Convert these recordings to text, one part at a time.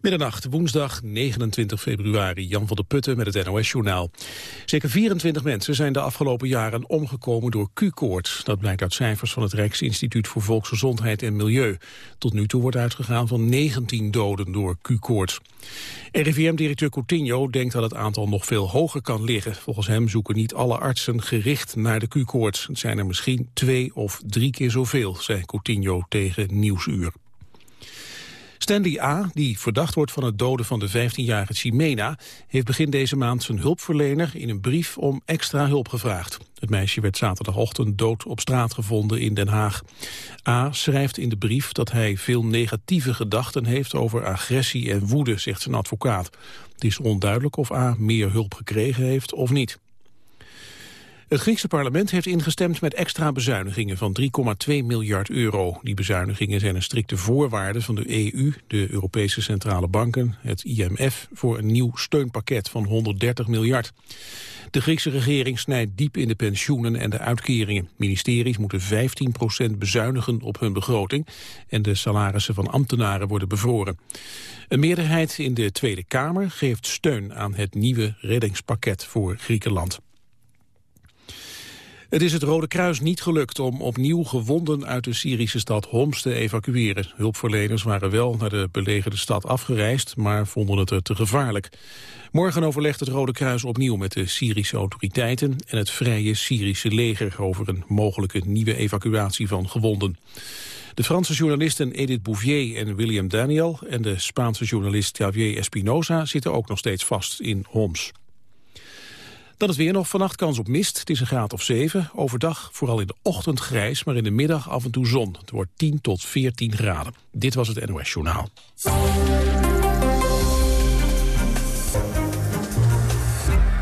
Middernacht, woensdag 29 februari. Jan van der Putten met het NOS-journaal. Zeker 24 mensen zijn de afgelopen jaren omgekomen door Q-koorts. Dat blijkt uit cijfers van het Rijksinstituut voor Volksgezondheid en Milieu. Tot nu toe wordt uitgegaan van 19 doden door Q-koorts. RIVM-directeur Coutinho denkt dat het aantal nog veel hoger kan liggen. Volgens hem zoeken niet alle artsen gericht naar de Q-koorts. Het zijn er misschien twee of drie keer zoveel, zei Coutinho tegen Nieuwsuur. Stanley A., die verdacht wordt van het doden van de 15-jarige Chimena... heeft begin deze maand zijn hulpverlener in een brief om extra hulp gevraagd. Het meisje werd zaterdagochtend dood op straat gevonden in Den Haag. A. schrijft in de brief dat hij veel negatieve gedachten heeft... over agressie en woede, zegt zijn advocaat. Het is onduidelijk of A. meer hulp gekregen heeft of niet. Het Griekse parlement heeft ingestemd met extra bezuinigingen van 3,2 miljard euro. Die bezuinigingen zijn een strikte voorwaarde van de EU, de Europese Centrale Banken, het IMF, voor een nieuw steunpakket van 130 miljard. De Griekse regering snijdt diep in de pensioenen en de uitkeringen. Ministeries moeten 15% bezuinigen op hun begroting en de salarissen van ambtenaren worden bevroren. Een meerderheid in de Tweede Kamer geeft steun aan het nieuwe reddingspakket voor Griekenland. Het is het Rode Kruis niet gelukt om opnieuw gewonden uit de Syrische stad Homs te evacueren. Hulpverleners waren wel naar de belegerde stad afgereisd, maar vonden het er te gevaarlijk. Morgen overlegt het Rode Kruis opnieuw met de Syrische autoriteiten en het Vrije Syrische leger over een mogelijke nieuwe evacuatie van gewonden. De Franse journalisten Edith Bouvier en William Daniel en de Spaanse journalist Javier Espinosa zitten ook nog steeds vast in Homs. Dan het weer nog. Vannacht kans op mist. Het is een graad of 7. Overdag vooral in de ochtend grijs, maar in de middag af en toe zon. Het wordt 10 tot 14 graden. Dit was het NOS Journaal.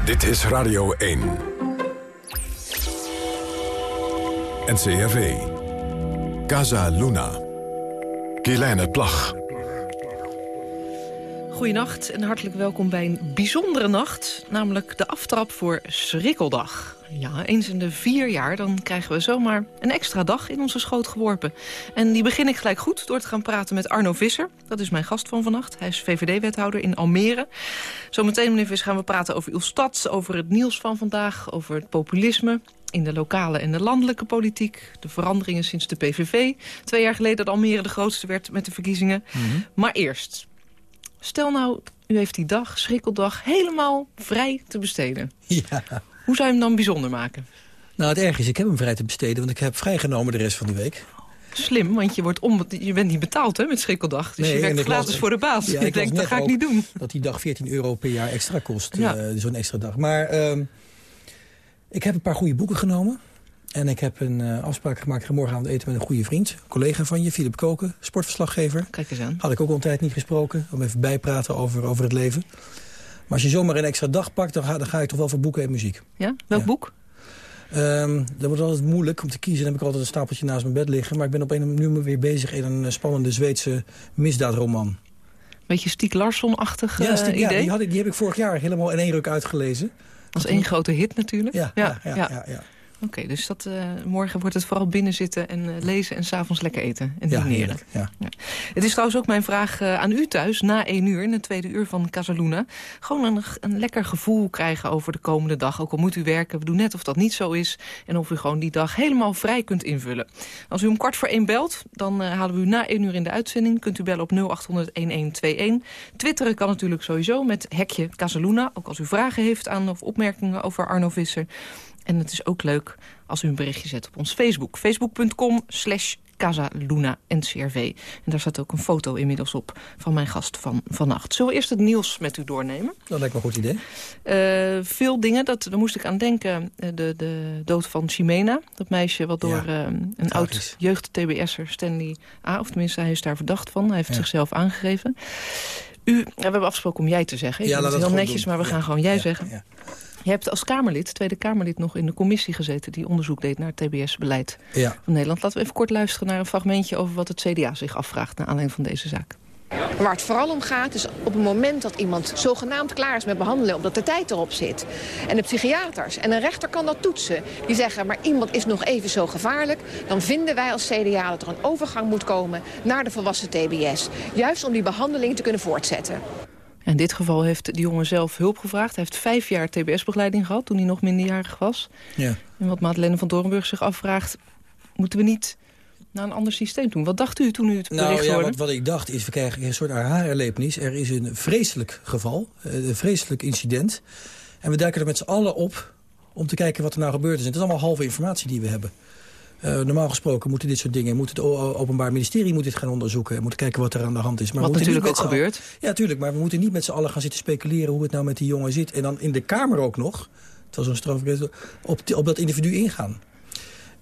Dit is Radio 1. NCRV. Casa Luna. Kielijne Plag. Goedenacht en hartelijk welkom bij een bijzondere nacht. Namelijk de aftrap voor Schrikkeldag. Ja, eens in de vier jaar dan krijgen we zomaar een extra dag in onze schoot geworpen. En die begin ik gelijk goed door te gaan praten met Arno Visser. Dat is mijn gast van vannacht. Hij is VVD-wethouder in Almere. Zometeen, meneer Visser, gaan we praten over uw stad, over het nieuws van vandaag, over het populisme in de lokale en de landelijke politiek. De veranderingen sinds de PVV. Twee jaar geleden dat Almere de grootste werd met de verkiezingen. Mhm. Maar eerst, Stel nou, u heeft die dag, schrikkeldag, helemaal vrij te besteden. Ja. Hoe zou je hem dan bijzonder maken? Nou, het erg is, ik heb hem vrij te besteden, want ik heb vrijgenomen de rest van de week. Slim, want je, wordt om, je bent niet betaald hè, met schrikkeldag. Dus je werkt gratis voor de baas. Ja, ik, denk, dat ga ik niet doen. Dat die dag 14 euro per jaar extra kost, ja. uh, zo'n extra dag. Maar uh, ik heb een paar goede boeken genomen. En ik heb een uh, afspraak gemaakt, morgenavond eten met een goede vriend. Een collega van je, Philip Koken, sportverslaggever. Kijk eens aan. Had ik ook al een tijd niet gesproken, om even bijpraten over, over het leven. Maar als je zomaar een extra dag pakt, dan ga, dan ga je toch wel voor boeken en muziek. Ja? Welk boek? Um, dat wordt altijd moeilijk om te kiezen. Dan heb ik altijd een stapeltje naast mijn bed liggen. Maar ik ben op een nu weer bezig in een spannende Zweedse misdaadroman. Beetje Stiek Larsson-achtig ja, idee? Ja, die, had ik, die heb ik vorig jaar helemaal in één ruk uitgelezen. Als één grote hit natuurlijk. ja, ja. ja, ja, ja. Oké, dus dat, uh, morgen wordt het vooral binnen zitten en uh, lezen... en s'avonds lekker eten en dineren. Ja, ja. Het is trouwens ook mijn vraag uh, aan u thuis, na één uur... in het tweede uur van Casaluna. Gewoon een, een lekker gevoel krijgen over de komende dag. Ook al moet u werken, we doen net of dat niet zo is... en of u gewoon die dag helemaal vrij kunt invullen. Als u om kwart voor één belt, dan halen we u na één uur in de uitzending. Kunt u bellen op 0800-1121. Twitteren kan natuurlijk sowieso met hekje Casaluna. Ook als u vragen heeft aan of opmerkingen over Arno Visser... En het is ook leuk als u een berichtje zet op ons Facebook. Facebook.com slash NCRV. En daar staat ook een foto inmiddels op van mijn gast van vannacht. Zullen we eerst het nieuws met u doornemen? Dat lijkt me een goed idee. Uh, veel dingen, dat, daar moest ik aan denken. Eh, de, de dood van Chimena, dat meisje wat door uh, een oud jeugd-TBS'er Stanley A. Of tenminste, hij is daar verdacht van. Hij heeft zichzelf aangegeven. U, ja, we hebben afgesproken om jij te zeggen. Ja, dat is heel netjes, maar we gaan gewoon jij zeggen. Je hebt als Kamerlid, Tweede Kamerlid, nog in de commissie gezeten... die onderzoek deed naar het TBS-beleid van Nederland. Laten we even kort luisteren naar een fragmentje... over wat het CDA zich afvraagt naar aanleiding van deze zaak. waar het vooral om gaat is op het moment dat iemand zogenaamd klaar is met behandelen... omdat de tijd erop zit. En de psychiaters en een rechter kan dat toetsen. Die zeggen, maar iemand is nog even zo gevaarlijk. Dan vinden wij als CDA dat er een overgang moet komen naar de volwassen TBS. Juist om die behandeling te kunnen voortzetten. In dit geval heeft de jongen zelf hulp gevraagd. Hij heeft vijf jaar TBS-begeleiding gehad toen hij nog minderjarig was. Ja. En wat Madeleine van Doornburg zich afvraagt... moeten we niet naar een ander systeem doen. Wat dacht u toen u het nou, bericht ja, Wat, wat, ik dacht is, we krijgen een soort aha-erlevenis. Er is een vreselijk geval, eh, een vreselijk incident. En we duiken er met z'n allen op om te kijken wat er nou gebeurd is. En het is allemaal halve informatie die we hebben. Uh, normaal gesproken moeten dit soort dingen... moet het Openbaar Ministerie moet dit gaan onderzoeken... en moeten kijken wat er aan de hand is. Maar wat natuurlijk ook gebeurt. Ja, natuurlijk. Maar we moeten niet met z'n allen gaan zitten speculeren... hoe het nou met die jongen zit. En dan in de Kamer ook nog... het was een straf op, op dat individu ingaan.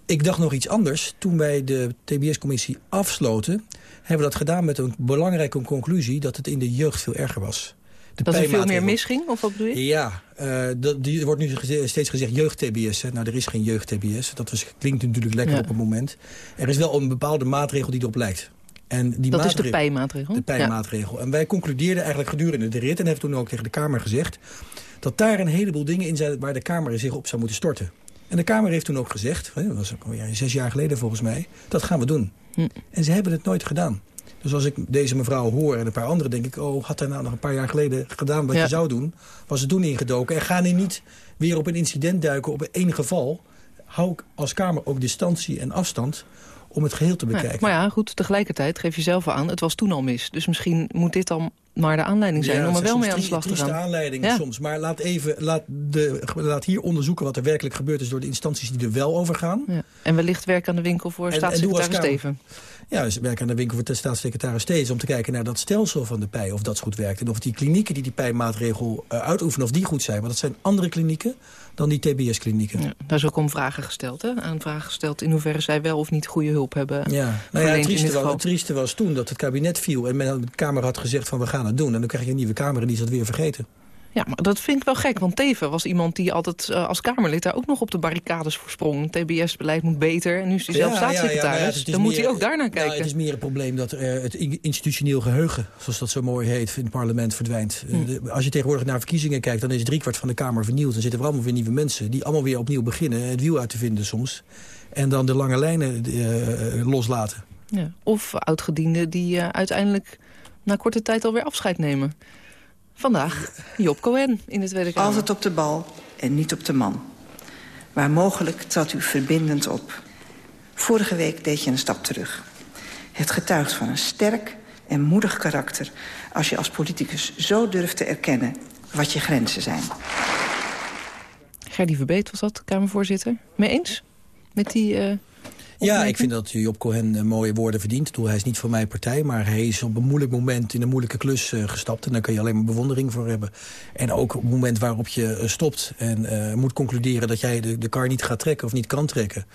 Ik dacht nog iets anders. Toen wij de TBS-commissie afsloten... hebben we dat gedaan met een belangrijke conclusie... dat het in de jeugd veel erger was. De dat er veel meer misging, of wat bedoel je? Ja, uh, dat, die, er wordt nu steeds gezegd jeugd-TBS. Nou, er is geen jeugd-TBS. Dat was, klinkt natuurlijk lekker op het moment. Er is wel een bepaalde maatregel die erop lijkt. En die dat is de pijmaatregel? De pijmaatregel. Ja. En wij concludeerden eigenlijk gedurende de rit... en hebben toen ook tegen de Kamer gezegd... dat daar een heleboel dingen in zijn waar de Kamer zich op zou moeten storten. En de Kamer heeft toen ook gezegd, dat was ook alweer zes jaar geleden volgens mij... dat gaan we doen. Hm. En ze hebben het nooit gedaan. Dus als ik deze mevrouw hoor en een paar anderen, denk ik... oh, had hij nou nog een paar jaar geleden gedaan wat je zou doen... was het toen ingedoken. En ga nu niet weer op een incident duiken op één geval. Hou ik als Kamer ook distantie en afstand om het geheel te bekijken. maar ja, goed, tegelijkertijd geef je zelf aan, het was toen al mis. Dus misschien moet dit dan maar de aanleiding zijn om er wel mee aan de slag te gaan. Ja, aanleidingen soms. Maar laat, even, laat, de, laat hier onderzoeken wat er werkelijk gebeurd is... door de instanties die er wel over gaan. Ja. En wellicht werk aan de winkel voor staatssecretaris Steven. Ja, dus werk aan de winkel voor de staatssecretaris Steven... om te kijken naar dat stelsel van de pij, of dat goed werkt. En of die klinieken die die pijmaatregel uh, uitoefenen, of die goed zijn. Want dat zijn andere klinieken dan die TBS-klinieken. Ja, daar is ook om vragen gesteld, hè? Aan vragen gesteld in hoeverre zij wel of niet goede hulp hebben Ja, nou ja het, trieste was, het trieste was toen dat het kabinet viel... en men, de Kamer had gezegd van we gaan het doen. En dan krijg je een nieuwe Kamer en die is dat weer vergeten. Ja, maar dat vind ik wel gek, want Teven was iemand die altijd uh, als Kamerlid daar ook nog op de barricades voor sprong. TBS-beleid moet beter en nu is hij zelf staatssecretaris. Ja, dan moet hij ook daarnaar kijken. het is meer een probleem dat uh, het institutioneel geheugen, zoals dat zo mooi heet, in het parlement verdwijnt. Hm. Uh, als je tegenwoordig naar verkiezingen kijkt, dan is driekwart van de Kamer vernieuwd. Dan zitten er allemaal weer nieuwe mensen die allemaal weer opnieuw beginnen, het wiel uit te vinden soms. En dan de lange lijnen loslaten. Ja. Of oudgedienden die uiteindelijk na korte tijd alweer afscheid nemen. Vandaag Job Cohen in de Tweede Kamer. Altijd op de bal en niet op de man. Waar mogelijk trad u verbindend op. Vorige week deed je een stap terug. Het getuigt van een sterk en moedig karakter... als je als politicus zo durft te erkennen wat je grenzen zijn. Gerdy Verbeet was dat, Kamervoorzitter. Mee eens? Met die... Uh ja, ik vind dat Job Cohen eh, mooie woorden verdient. hij is niet voor mijn partij, maar hij is op een moeilijk moment... in een moeilijke klus uh, gestapt. En daar kun je alleen maar bewondering voor hebben. En ook op het moment waarop je uh, stopt en moet concluderen... dat jij de, de kar niet gaat trekken of niet kan trekken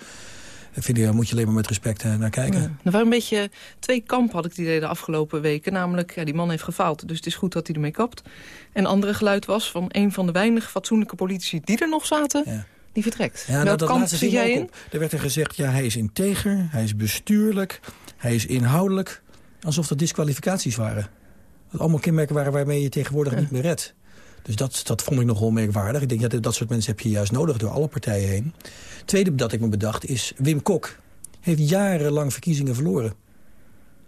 vind ik, daar moet je alleen maar met respect naar kijken. Ja. Er waren een beetje twee kampen, had ik die de afgelopen weken. Namelijk, ja, die man heeft gefaald, dus het is goed dat hij ermee kapt. En andere geluid was van een van de weinig fatsoenlijke politici die er nog zaten... Ja die vertrekt. Ja, nou, dat laatste zie jij in? Er werd er gezegd, ja, hij is integer, hij is bestuurlijk, hij is inhoudelijk. Alsof dat disqualificaties waren. Dat allemaal kenmerken waren waarmee je tegenwoordig niet meer redt. Dus dat, dat vond ik nogal merkwaardig. Ik denk dat dat soort mensen heb je juist nodig door alle partijen heen. Tweede dat ik me bedacht is Wim Kok. Heeft jarenlang verkiezingen verloren.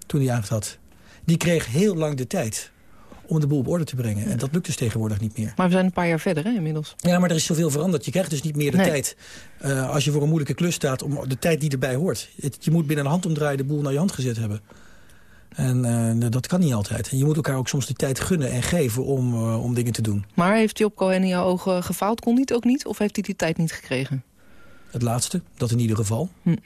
Toen hij had. Die kreeg heel lang de tijd om de boel op orde te brengen. En dat lukt dus tegenwoordig niet meer. Maar we zijn een paar jaar verder hè, inmiddels. Ja, maar er is zoveel veranderd. Je krijgt dus niet meer de tijd uh, als je voor een moeilijke klus staat... om de tijd die erbij hoort. je moet binnen een handomdraai de boel naar je hand gezet hebben. En uh, dat kan niet altijd. En je moet elkaar ook soms de tijd gunnen en geven om, uh, om dingen te doen. Maar heeft Job Cohen in jouw ogen gefaald? Kon niet ook niet? Of heeft hij die tijd niet gekregen? Het laatste, dat in ieder geval. Hm.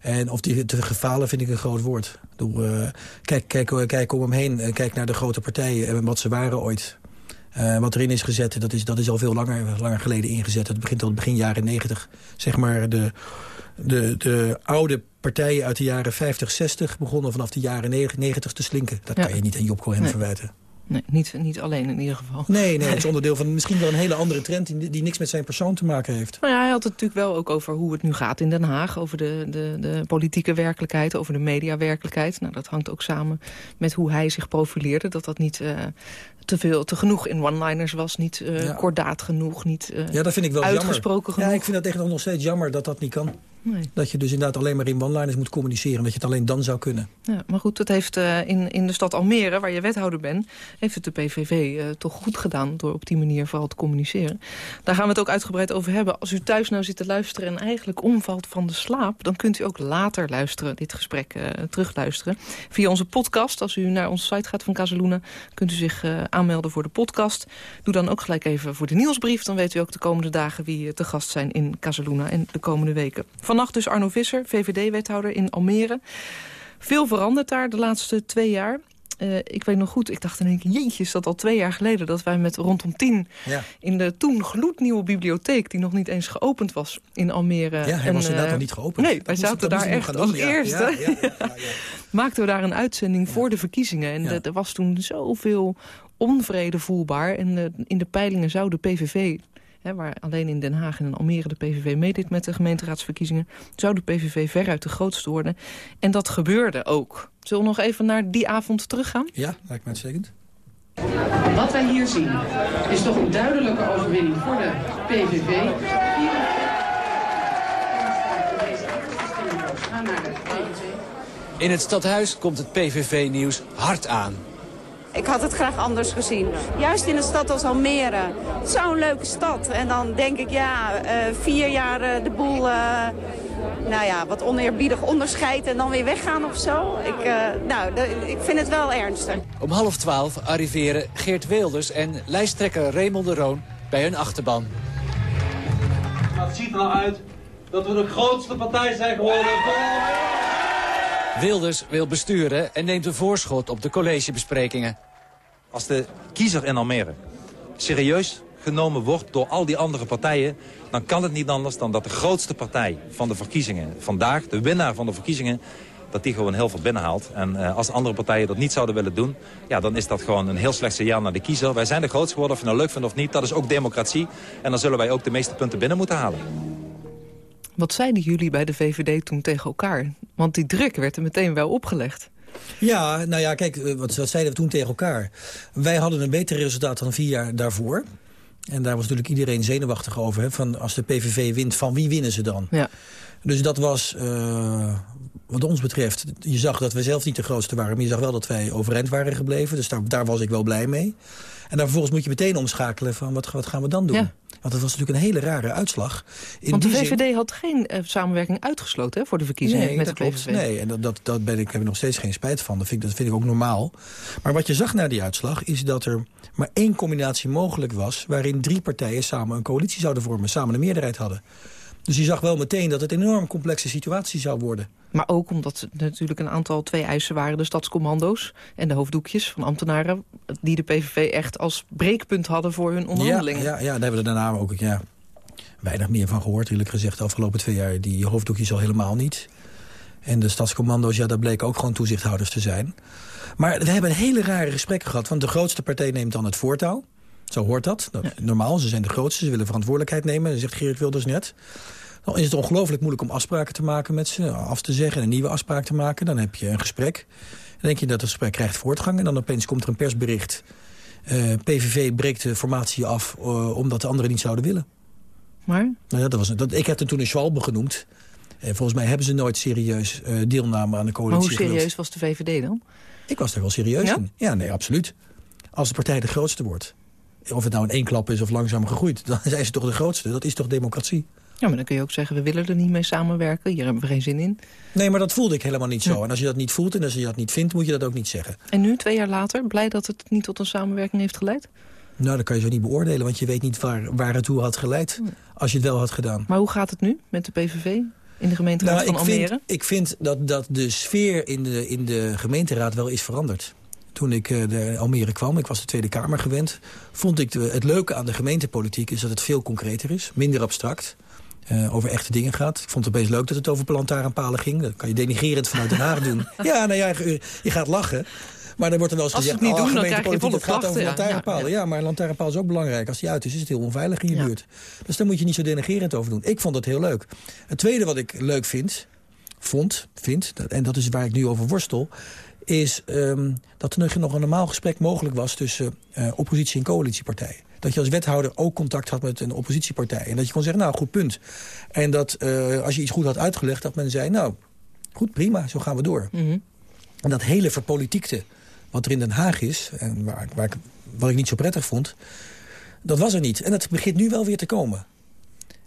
En of die te gefalen vind ik een groot woord. Doe, uh, kijk, kijk, kijk om hem heen. Kijk naar de grote partijen en wat ze waren ooit. Uh, wat erin is gezet, dat is, dat is al veel langer, langer geleden ingezet. Het begint al begin jaren negentig. Zeg maar de, de, de oude partijen uit de jaren 50, 60 begonnen vanaf de jaren 90 te slinken. Dat kan je niet aan Job Cohen verwijten. Nee, niet, niet alleen in ieder geval. Nee, nee, het is onderdeel van misschien wel een hele andere trend... Die, die niks met zijn persoon te maken heeft. Nou ja, hij had het natuurlijk wel ook over hoe het nu gaat in Den Haag. Over de, de, de politieke werkelijkheid, over de mediawerkelijkheid. Nou, dat hangt ook samen met hoe hij zich profileerde. Dat dat niet uh, te veel, te genoeg in one-liners was. Niet uh, ja. kordaat genoeg, niet uh, ja, dat vind ik wel uitgesproken jammer. genoeg. Ja, ik vind dat echt nog steeds jammer dat dat niet kan. Nee. Dat je dus inderdaad alleen maar in one-liners moet communiceren. Dat je het alleen dan zou kunnen. Ja, maar goed, dat heeft uh, in, in de stad Almere, waar je wethouder bent... heeft het de PVV uh, toch goed gedaan door op die manier vooral te communiceren. Daar gaan we het ook uitgebreid over hebben. Als u thuis nou zit te luisteren en eigenlijk omvalt van de slaap... dan kunt u ook later luisteren, dit gesprek uh, terugluisteren. Via onze podcast, als u naar onze site gaat van Casaluna... kunt u zich aanmelden voor de podcast. Doe dan ook gelijk even voor de nieuwsbrief. Dan weet u ook de komende dagen wie te gast zijn in Casaluna... en de komende weken. Vannacht dus Arno Visser, VVD-wethouder in Almere. Veel veranderd daar de laatste twee jaar. Uh, ik weet nog goed, ik dacht in één keer, jeetje, is dat al twee jaar geleden... dat wij met rondom tien ja. in de toen gloednieuwe bibliotheek... die nog niet eens geopend was in Almere. Ja, hij en, was inderdaad uh, nog niet geopend. Nee, wij zaten daar echt als eerste. Ja, Maakten we daar een uitzending voor de verkiezingen. En er was toen zoveel onvrede voelbaar. En de, in de peilingen zou de PVV Hè, waar alleen in Den Haag en in Almere de PVV meedeed met de gemeenteraadsverkiezingen, zou de PVV veruit de grootste worden. En dat gebeurde ook. Zullen we nog even naar die avond teruggaan? Ja, lijkt me uitstekend. Wat wij hier zien is toch een duidelijke overwinning voor de PVV. In het stadhuis komt het PVV-nieuws hard aan. Ik had het graag anders gezien. Juist in een stad als Almere. Zo'n leuke stad. En dan denk ik, ja, uh, vier jaar uh, de boel... Uh, nou ja, wat oneerbiedig onderscheid en dan weer weggaan of zo. Ik, nou, ik vind het wel ernstig. Om half twaalf arriveren Geert Wilders en lijsttrekker Raymond de Roon bij hun achterban. Maar het ziet er nou uit dat we de grootste partij zijn geworden. Wilders wil besturen en neemt een voorschot op de collegebesprekingen. Als de kiezer in Almere serieus genomen wordt door al die andere partijen... dan kan het niet anders dan dat de grootste partij van de verkiezingen vandaag... de winnaar van de verkiezingen, dat die gewoon heel veel binnenhaalt. En uh, als andere partijen dat niet zouden willen doen... ja, dan is dat gewoon een heel slecht signaal naar de kiezer. Wij zijn de grootste geworden, of je nou leuk vindt of niet. Dat is ook democratie. En dan zullen wij ook de meeste punten binnen moeten halen. Wat zeiden jullie bij de VVD toen tegen elkaar? Want die druk werd er meteen wel opgelegd. Ja, nou ja, kijk, eh, wat, wat zeiden we toen tegen elkaar? Wij hadden een beter resultaat dan vier jaar daarvoor. En daar was natuurlijk iedereen zenuwachtig over. Hè, van als de PVV wint, van wie winnen ze dan? Ja. Dus dat was, uh, wat ons betreft... je zag dat wij zelf niet de grootste waren... maar je zag wel dat wij overeind waren gebleven. Dus daar, daar was ik wel blij mee. En dan vervolgens moet je meteen omschakelen van wat, wat gaan we dan doen? Ja. Want dat was natuurlijk een hele rare uitslag. In Want de VVD had geen uh, samenwerking uitgesloten hè, voor de verkiezingen nee, met de PVV. Nee, en dat, dat, dat ben ik, heb ik nog steeds geen spijt van. Dat vind, ik, dat vind ik ook normaal. Maar wat je zag na die uitslag is dat er maar één combinatie mogelijk was... waarin drie partijen samen een coalitie zouden vormen, samen een meerderheid hadden. Dus je zag wel meteen dat het een enorm complexe situatie zou worden. Maar ook omdat er natuurlijk een aantal twee eisen waren... de stadscommando's en de hoofddoekjes van ambtenaren... die de PVV echt als breekpunt hadden voor hun onderhandelingen. Ja, ja, ja daar hebben we daarna ook ja, weinig meer van gehoord, eerlijk gezegd. De afgelopen twee jaar die hoofddoekjes al helemaal niet. En de stadscommando's, ja, daar bleken ook gewoon toezichthouders te zijn. Maar we hebben hele rare gesprekken gehad. Want de grootste partij neemt dan het voortouw. Zo hoort dat. dat ja. Normaal, ze zijn de grootste, ze willen verantwoordelijkheid nemen. Dat zegt Geert Wilders net. Dan is het ongelooflijk moeilijk om afspraken te maken met ze. Af te zeggen en een nieuwe afspraak te maken. Dan heb je een gesprek. Dan denk je dat het gesprek krijgt voortgang. En dan opeens komt er een persbericht. Uh, PVV breekt de formatie af uh, omdat de anderen niet zouden willen. Maar? Nou ja, dat was, dat, ik heb het toen een Schwalbe genoemd. En volgens mij hebben ze nooit serieus uh, deelname aan de coalitie. Maar hoe serieus was de VVD dan? Ik was er wel serieus ja? in. Ja, nee, absoluut. Als de partij de grootste wordt. Of het nou in één klap is of langzaam gegroeid. Dan zijn ze toch de grootste. Dat is toch democratie. Ja, maar dan kun je ook zeggen, we willen er niet mee samenwerken. Hier hebben we geen zin in. Nee, maar dat voelde ik helemaal niet zo. Ja. En als je dat niet voelt en als je dat niet vindt, moet je dat ook niet zeggen. En nu, twee jaar later, blij dat het niet tot een samenwerking heeft geleid? Nou, dat kan je zo niet beoordelen, want je weet niet waar, waar het toe had geleid. Als je het wel had gedaan. Maar hoe gaat het nu met de PVV? In de gemeenteraad nou, van ik Almere? Vind, ik vind dat, dat de sfeer in de, in de gemeenteraad wel is veranderd toen ik uh, de Almere kwam, ik was de Tweede Kamer gewend... vond ik de, het leuke aan de gemeentepolitiek is dat het veel concreter is. Minder abstract. Uh, over echte dingen gaat. Ik vond het opeens leuk dat het over plantaarnpalen ging. Dat kan je denigerend vanuit Den Haag doen. Ja, nou ja, je, je gaat lachen. Maar dan wordt er wel eens Als ze gezegd... het niet oh, doen, dan krijg je gemeentepolitiek, volle het gaat over ja. lantaarnpalen. Ja, maar lantaarnpaal is ook belangrijk. Als die uit is, is het heel onveilig in je buurt. Dus daar moet je niet zo denigerend over doen. Ik vond het heel leuk. Het tweede wat ik leuk vind, vond, vind... dat- en dat is waar ik nu over worstel... is ehm, dat er nog een normaal gesprek mogelijk was... tussen eh, oppositie en coalitiepartijen. Dat je als wethouder ook contact had met een oppositiepartij. En dat je kon zeggen, nou, goed punt. En dat eh, als je iets goed had uitgelegd, dat men zei... nou, goed, prima, zo gaan we door. Mhm. En dat hele verpolitiekte wat er in Den Haag is... en waar, waar ik, wat ik niet zo prettig vond... dat was er niet. En dat begint nu wel weer te komen.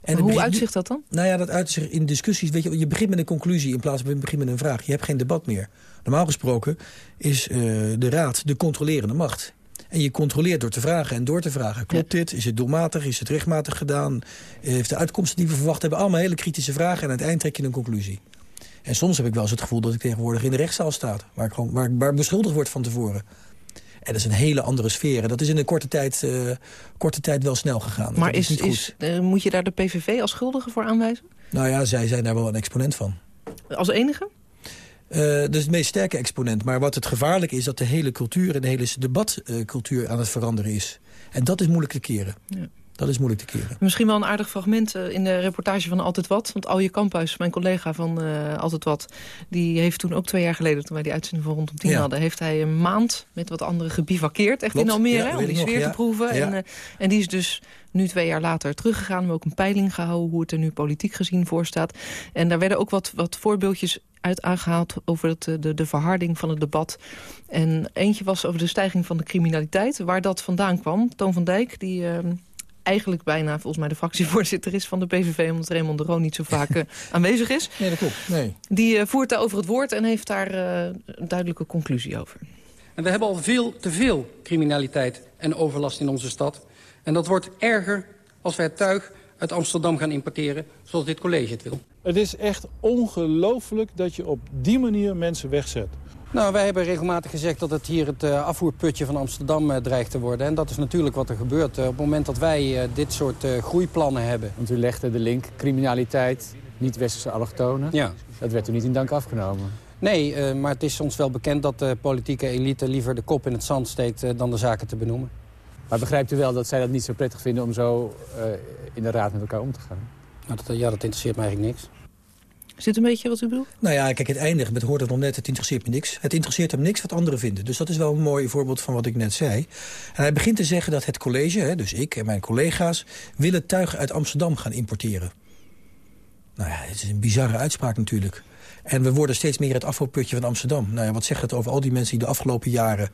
En Hoe uitzicht dat dan? nou ja, dat uit zich in discussies. Weet je, je begint met een conclusie in plaats van je begint met een vraag. Je hebt geen debat meer. Normaal gesproken is eh, de raad de controlerende macht. En je controleert door te vragen en door te vragen. Klopt dit? Is het doelmatig? Is het rechtmatig gedaan? Heeft de uitkomsten die we verwacht hebben... allemaal hele kritische vragen en aan het eind trek je een conclusie. En soms heb ik wel eens het gevoel dat ik tegenwoordig in de rechtszaal sta. Waar ik, gewoon, waar, ik- waar ik beschuldigd word van tevoren. En dat is een hele andere sfeer. En dat is in een korte tijd, eh, korte tijd wel snel gegaan. Maar is, is, eh, moet je daar de PVV als schuldige voor aanwijzen? Nou ja, zij zijn daar wel een exponent van. Als enige? Dat is het meest sterke exponent. Maar wat het gevaarlijk is, dat de hele cultuur en de hele debatcultuur aan het veranderen is. En dat is moeilijk te keren. Ja. Dat is moeilijk te keren. Misschien wel een aardig fragment eh, in de reportage van Altijd Wat. Want Alje Kamphuis, mijn collega van eh, Altijd Wat... die heeft toen ook twee jaar geleden, toen wij die uitzending van Rondom 10 Ja. hadden... heeft hij een maand met wat anderen gebivakkeerd, echt Klopt. in Almere... Ja, om die nog, sfeer te proeven. En, eh, en die is dus nu twee jaar later teruggegaan. We hebben ook een peiling gehouden hoe het er nu politiek gezien voor staat. En daar werden ook wat, wat voorbeeldjes uit aangehaald over het, de, de verharding van het debat. En eentje was over de stijging van de criminaliteit. Waar dat vandaan kwam. Toon van Dijk, die... eh, eigenlijk bijna volgens mij de fractievoorzitter is van de PVV... omdat Raymond de Roon niet zo vaak eh, aanwezig is. Nee, dat klopt. Nee. Die eh, voert daarover het woord en heeft daar eh, een duidelijke conclusie over. En we hebben al veel te veel criminaliteit en overlast in onze stad. En dat wordt erger als wij het tuig uit Amsterdam gaan importeren... zoals dit college het wil. Het is echt ongelooflijk dat je op die manier mensen wegzet. Nou, wij hebben regelmatig gezegd dat het hier het eh, afvoerputje van Amsterdam eh, dreigt te worden. En dat is natuurlijk wat er gebeurt. Eh, op het moment dat wij dit soort groeiplannen hebben... Want u legde de link criminaliteit, niet-westerse allochtonen. Ja. Dat werd u niet in dank afgenomen. Nee, maar het is ons wel bekend dat de politieke elite liever de kop in het zand steekt... dan de zaken te benoemen. Maar begrijpt u wel dat zij dat niet zo prettig vinden om zo in de raad met elkaar om te gaan? Nou, dat, ja, dat interesseert mij eigenlijk niks. Is dit een beetje wat u bedoelt? Nou ja, kijk, het eindigt met hoort het nog net, het interesseert me niks. Het interesseert hem niks wat anderen vinden. Dus dat is wel een mooi voorbeeld van wat ik net zei. En hij begint te zeggen dat het college, hè, dus ik en mijn collega's... willen tuigen uit Amsterdam gaan importeren. Nou ja, het is een bizarre uitspraak natuurlijk. En we worden steeds meer het afvalputje van Amsterdam. Nou ja, wat zegt het over al die mensen die de afgelopen jaren...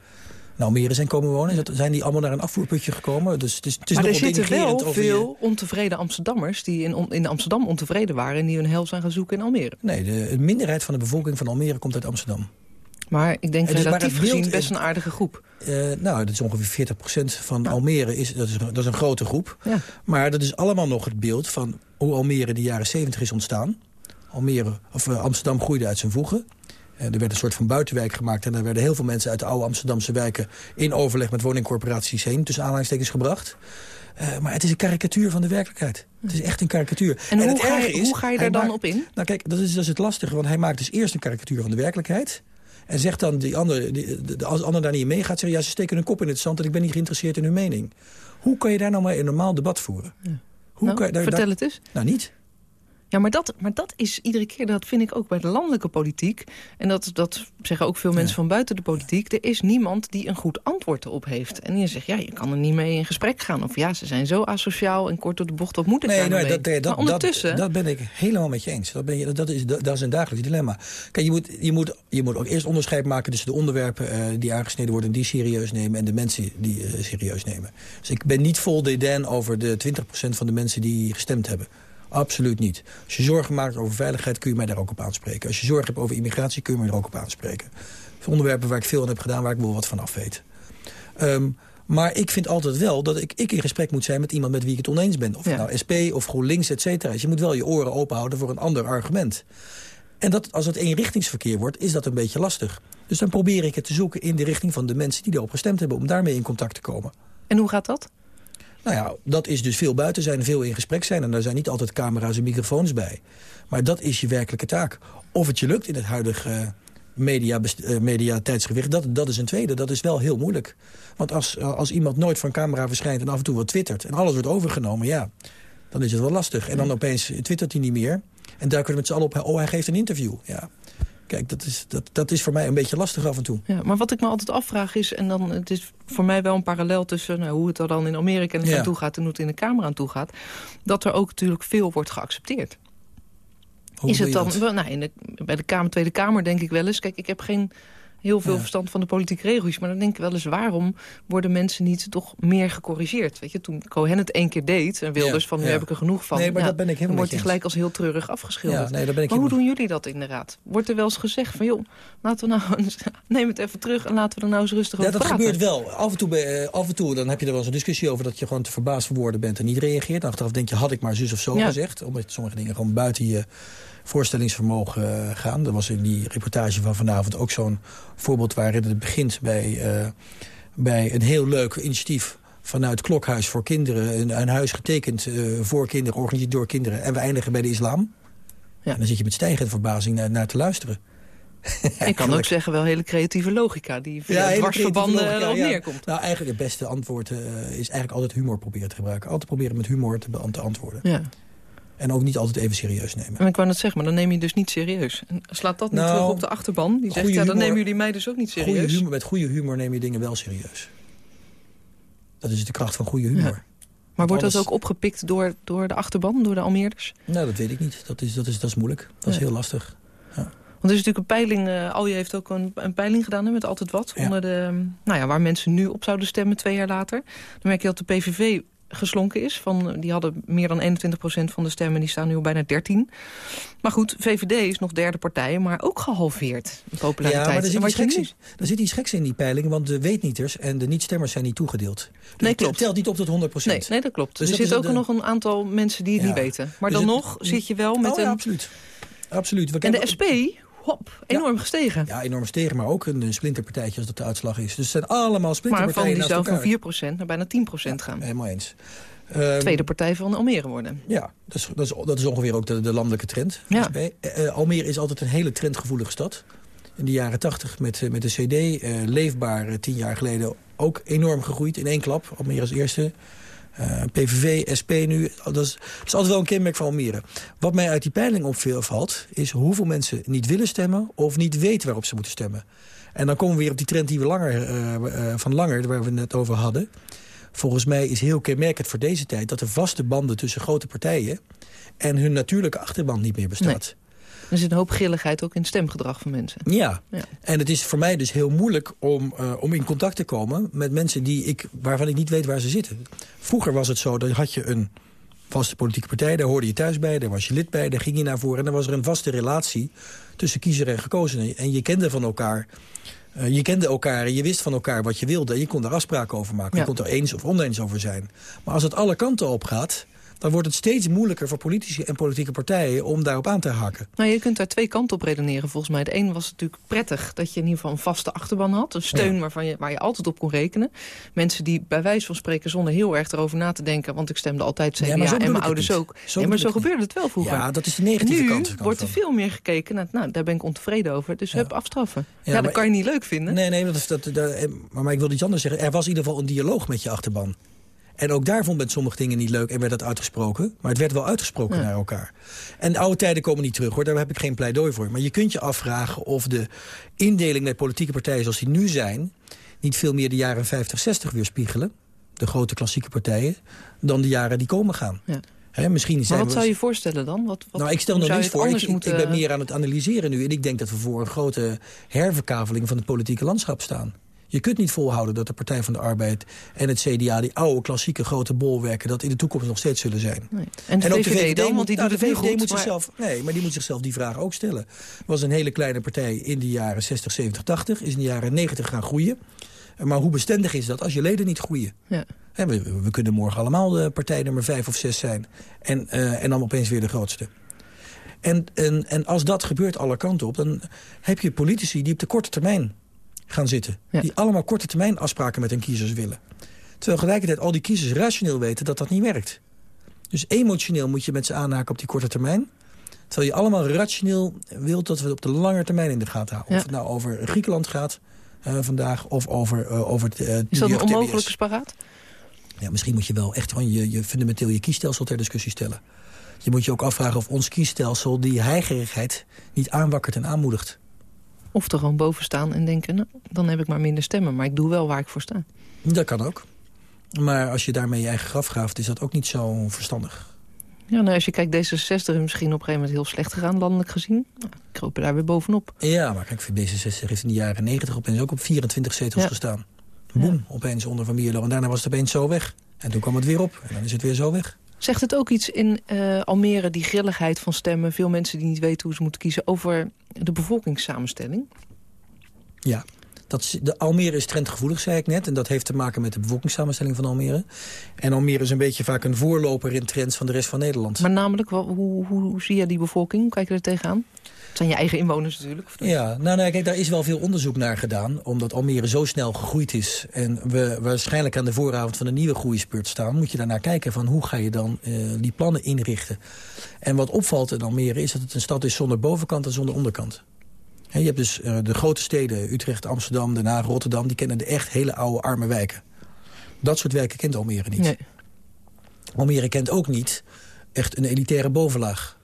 naar Almere zijn komen wonen? Zijn die allemaal naar een afvoerputje gekomen? Dus het is, het is maar er zitten wel je- veel ontevreden Amsterdammers... die in, on- in Amsterdam ontevreden waren en die hun hel zijn gaan zoeken in Almere. Nee, de, de minderheid van de bevolking van Almere komt uit Amsterdam. Maar ik denk maar relatief beeld- gezien best een aardige groep. Eh, nou, dat is ongeveer 40% van Almere. Is, dat, is, dat is een grote groep. Ja. Maar dat is allemaal nog het beeld van hoe Almere in de jaren 70 is ontstaan. Almere, of, eh, Amsterdam groeide uit zijn voegen. Eh, er werd een soort van buitenwijk gemaakt. En daar werden heel veel mensen uit de oude Amsterdamse wijken... in overleg met woningcorporaties heen, tussen aanhalingstekens gebracht. Eh, maar het is een karikatuur van de werkelijkheid. Het is echt een karikatuur. En, hoe, het ga je, is, hoe ga je daar dan maakt- op in? nou kijk, dat is, dat is het lastige, want hij maakt dus eerst een karikatuur van de werkelijkheid... en zegt dan, die andere, die, de, als de ander daar niet in meegaat... zeggen ja, ze steken hun kop in het zand en ik ben niet geïnteresseerd in hun mening. Hoe kan je daar nou maar een normaal debat voeren? Hoe Nou, kan je daar, vertel daar- het eens. Nou, niet. Ja, maar dat, maar dat is iedere keer, dat vind ik ook bij de landelijke politiek. En dat, dat zeggen ook veel mensen van buiten de politiek. Er is niemand die een goed antwoord erop heeft. En je zegt, ja, je kan er niet mee in gesprek gaan. Of ja, ze zijn zo asociaal en kort door de bocht. Wat moet ik daar nee, mee? dat, dat, maar ondertussen... dat, dat ben ik helemaal met je eens. Dat, ben je, dat, is, dat, dat is een dagelijks dilemma. Kijk, je moet, je, moet, je moet ook eerst onderscheid maken tussen de onderwerpen eh, die aangesneden worden... en die serieus nemen en de mensen die eh, serieus nemen. Dus ik ben niet vol dédain over de 20% van de mensen die gestemd hebben. Absoluut niet. Als je zorgen maakt over veiligheid kun je mij daar ook op aanspreken. Als je zorgen hebt over immigratie kun je mij er ook op aanspreken. Dat zijn onderwerpen waar ik veel aan heb gedaan, waar ik wel wat van af weet. Ehm, maar ik vind altijd wel dat ik, ik in gesprek moet zijn met iemand met wie ik het oneens ben. Of nou SP of GroenLinks, et cetera. Je moet wel je oren open houden voor een ander argument. En dat, als het eenrichtingsverkeer wordt, is dat een beetje lastig. Dus dan probeer ik het te zoeken in de richting van de mensen die erop gestemd hebben... om daarmee in contact te komen. En hoe gaat dat? Nou ja, dat is dus veel buiten zijn veel in gesprek zijn. En daar zijn niet altijd camera's en microfoons bij. Maar dat is je werkelijke taak. Of het je lukt in het huidige, media, media tijdsgewicht. Dat, dat is een tweede. Dat is wel heel moeilijk. Want als, als iemand nooit van camera verschijnt en af en toe wat twittert... en alles wordt overgenomen, ja, dan is het wel lastig. En dan opeens twittert hij niet meer. En duiken we met z'n allen op, oh, hij geeft een interview. Ja. Kijk, dat is, dat, dat is voor mij een beetje lastig af en toe. Ja, maar wat ik me altijd afvraag is, en dan het is voor mij wel een parallel tussen nou, hoe het er dan in Amerika en ja. toe gaat en hoe het in de Kamer aan toe gaat, dat er ook natuurlijk veel wordt geaccepteerd. Hoe is het dan, nou, in de, bij de Kamer, Tweede Kamer denk ik wel eens, kijk, ik heb geen heel veel verstand van de politieke regels. Maar dan denk ik wel eens, waarom worden mensen niet toch meer gecorrigeerd? Weet je, toen Cohen het één keer deed en Wilders van, nu heb ik er genoeg van. Nee, maar dat ben ik helemaal Dan wordt hij gelijk als heel treurig afgeschilderd. nee, ben ik maar hoe doen jullie dat in de raad? Wordt er wel eens gezegd van, joh, laten we nou, neem het even terug en laten we er nou eens rustig over ja, dat gebeurt wel. Af en, toe, uh, af en toe dan heb je er wel eens een discussie over dat je gewoon te verbaasd voor woorden bent en niet reageert. Achteraf denk je, had ik maar zus of zo gezegd. Omdat sommige dingen gewoon buiten je voorstellingsvermogen gaan. Er was in die reportage van vanavond ook zo'n voorbeeld... waarin het begint bij, uh, bij een heel leuk initiatief vanuit Klokhuis voor kinderen. Een, een huis getekend uh, voor kinderen, georganiseerd door kinderen. En we eindigen bij de islam. Ja. En dan zit je met stijgende verbazing naar, naar te luisteren. Ik kan ook zeggen wel hele creatieve logica... die via ja, dwarsverbanden erop ja. neerkomt. Nou, eigenlijk het beste antwoord uh, is eigenlijk altijd humor proberen te gebruiken. Altijd proberen met humor te, te antwoorden. Ja. En ook niet altijd even serieus nemen. En ik wou net zeggen, maar dan neem je dus niet serieus. En slaat dat niet nou, terug op de achterban? Die zegt, ja, dan nemen jullie mij dus ook niet serieus. Humor, met goede humor neem je dingen wel serieus. Dat is de kracht van goede humor. Ja. Maar wordt dat ook opgepikt door, door de achterban, door de Almeerders? Nou, dat weet ik niet. Dat is, dat is, dat is moeilijk. Dat is heel lastig. Ja. Want er is natuurlijk een peiling, uh, Alje heeft ook een, een peiling gedaan hè, met Altijd Wat. Onder de, nou ja, waar mensen nu op zouden stemmen twee jaar later. Dan merk je dat de PVV geslonken is. Van, die hadden meer dan 21% van de stemmen, die staan nu op bijna 13. Maar goed, VVD is nog derde partij, maar ook gehalveerd in populariteit. Ja, maar er zit, iets geks, in, er zit iets geks in die peiling, want de weetnieters en de niet-stemmers zijn niet toegedeeld. Dus nee, klopt. Het telt niet op tot 100 Nee, nee dat klopt. Dus er zitten ook nog een aantal mensen die het niet weten. Maar dus dan nog zit je wel met oh, een... Absoluut. absoluut. We en de SP, hop, enorm gestegen. Ja, enorm gestegen, maar ook een splinterpartijtje als dat de uitslag is. Dus het zijn allemaal splinterpartijen Maar van die zou van 4% naar bijna 10% gaan. Helemaal eens. Um, Tweede partij van Almere worden. Ja, dat is, dat is, dat is ongeveer ook de, de landelijke trend. Ja. Uh, Almere is altijd een hele trendgevoelige stad. In de jaren tachtig met, met de CD, uh, leefbaar tien jaar geleden... ook enorm gegroeid in één klap. Almere als eerste. Uh, PVV, SP nu, dat is, altijd wel een kenmerk van Almere. Wat mij uit die peiling opvalt, is hoeveel mensen niet willen stemmen... of niet weten waarop ze moeten stemmen. En dan komen we weer op die trend die we langer, van langer, waar we het net over hadden volgens mij is heel kenmerkend voor deze tijd... dat de vaste banden tussen grote partijen en hun natuurlijke achterban niet meer bestaat. Er zit een hoop grilligheid ook in het stemgedrag van mensen. Ja, ja. en het is voor mij dus heel moeilijk om, uh, om in contact te komen... met mensen die ik, waarvan ik niet weet waar ze zitten. Vroeger was het zo, dan had je een vaste politieke partij... daar hoorde je thuis bij, daar was je lid bij, daar ging je naar voren... en dan was er een vaste relatie tussen kiezer en gekozenen. En je kende van elkaar uh, je kende elkaar en je wist van elkaar wat je wilde. Je kon daar afspraken over maken. Ja. Je kon er eens of oneens over zijn. Maar als het alle kanten op gaat dan wordt het steeds moeilijker voor politici en politieke partijen om daarop aan te haken. Nou, je kunt daar twee kanten op redeneren volgens mij. De ene was natuurlijk prettig dat je in ieder geval een vaste achterban had. Een steun waarvan je, waar je altijd op kon rekenen. Mensen die bij wijze van spreken zonder heel erg erover na te denken... want ik stemde altijd CDA ja, en mijn ouders ook. Zo maar zo gebeurde het wel vroeger. Ja, dat is de negatieve nu kant. Nu wordt er veel meer gekeken naar, nou, daar ben ik ontevreden over. Dus ja. hup, afstraffen. Ja, dat kan je niet leuk vinden. Nee, nee, dat is, dat, dat, maar, maar ik wil iets anders zeggen. Er was in ieder geval een dialoog met je achterban. En ook daar vond men sommige dingen niet leuk en werd dat uitgesproken. Maar het werd wel uitgesproken ja. naar elkaar. En oude tijden komen niet terug, hoor. Daar heb ik geen pleidooi voor. Maar je kunt je afvragen of de indeling met politieke partijen zoals die nu zijn... niet veel meer de jaren 50, 60 weerspiegelen. De grote klassieke partijen. Dan de jaren die komen gaan. Ja. He, misschien maar wat zou je voorstellen dan? Wat, wat, nou, ik stel nog niets voor. Ik, moeten... ik, ben meer aan het analyseren nu. En ik denk dat we voor een grote herverkaveling van het politieke landschap staan. Je kunt niet volhouden dat de Partij van de Arbeid en het CDA... die oude, klassieke, grote bolwerken... dat in de toekomst nog steeds zullen zijn. Nee. En, de, ook de VVD dan? Want die nou, doet de VVD goed, moet maar... zichzelf, Nee, maar die moet zichzelf die vraag ook stellen. was een hele kleine partij in de jaren 60, 70, 80. Is in de jaren 90 gaan groeien. Maar hoe bestendig is dat als je leden niet groeien? Ja. We, we, kunnen morgen allemaal de partij nummer 5 of 6 zijn. En, uh, en dan opeens weer de grootste. En, en, en als dat gebeurt alle kanten op... dan heb je politici die op de korte termijn gaan zitten. Ja. Die allemaal korte termijn afspraken met hun kiezers willen. Terwijl tegelijkertijd al die kiezers rationeel weten dat dat niet werkt. Dus emotioneel moet je met ze aanhaken op die korte termijn. Terwijl je allemaal rationeel wilt dat we het op de lange termijn in de gaten houden. Of het nou over Griekenland gaat uh, vandaag of over, uh, over het uh, Is dat een onmogelijke sparaat? Ja, misschien moet je wel echt gewoon je, je fundamenteel je kiesstelsel ter discussie stellen. Je moet je ook afvragen of ons kiesstelsel die heigerigheid niet aanwakkert en aanmoedigt. Of er gewoon boven staan en denken, nou, dan heb ik maar minder stemmen. Maar ik doe wel waar ik voor sta. Dat kan ook. Maar als je daarmee je eigen graf graaft, is dat ook niet zo verstandig. Ja, nou, als je kijkt, D66 is misschien op een gegeven moment heel slecht gegaan, landelijk gezien. Nou, kropen daar weer bovenop. Ja, maar kijk, D66 heeft in de jaren 90 opeens ook op 24 zetels gestaan. Boem, opeens onder Van Mierlo. En daarna was het opeens zo weg. En toen kwam het weer op. En dan is het weer zo weg. Zegt het ook iets in uh, Almere, die grilligheid van stemmen... veel mensen die niet weten hoe ze moeten kiezen... over de bevolkingssamenstelling? Ja, dat, de Almere is trendgevoelig, zei ik net. En dat heeft te maken met de bevolkingssamenstelling van Almere. En Almere is een beetje vaak een voorloper in trends van de rest van Nederland. Maar namelijk, hoe, hoe, hoe zie je die bevolking? Hoe kijk je er tegenaan? Het zijn je eigen inwoners natuurlijk. Of ja, nou, nou kijk, daar is wel veel onderzoek naar gedaan. Omdat Almere zo snel gegroeid is. En we waarschijnlijk aan de vooravond van een nieuwe groeispurt staan. Moet je daarnaar kijken van hoe ga je dan uh, die plannen inrichten. En wat opvalt in Almere is dat het een stad is zonder bovenkant en zonder onderkant. je hebt dus uh, de grote steden, Utrecht, Amsterdam, Den Haag, Rotterdam... die kennen de echt hele oude, arme wijken. Dat soort wijken kent Almere niet. Nee. Almere kent ook niet echt een elitaire bovenlaag.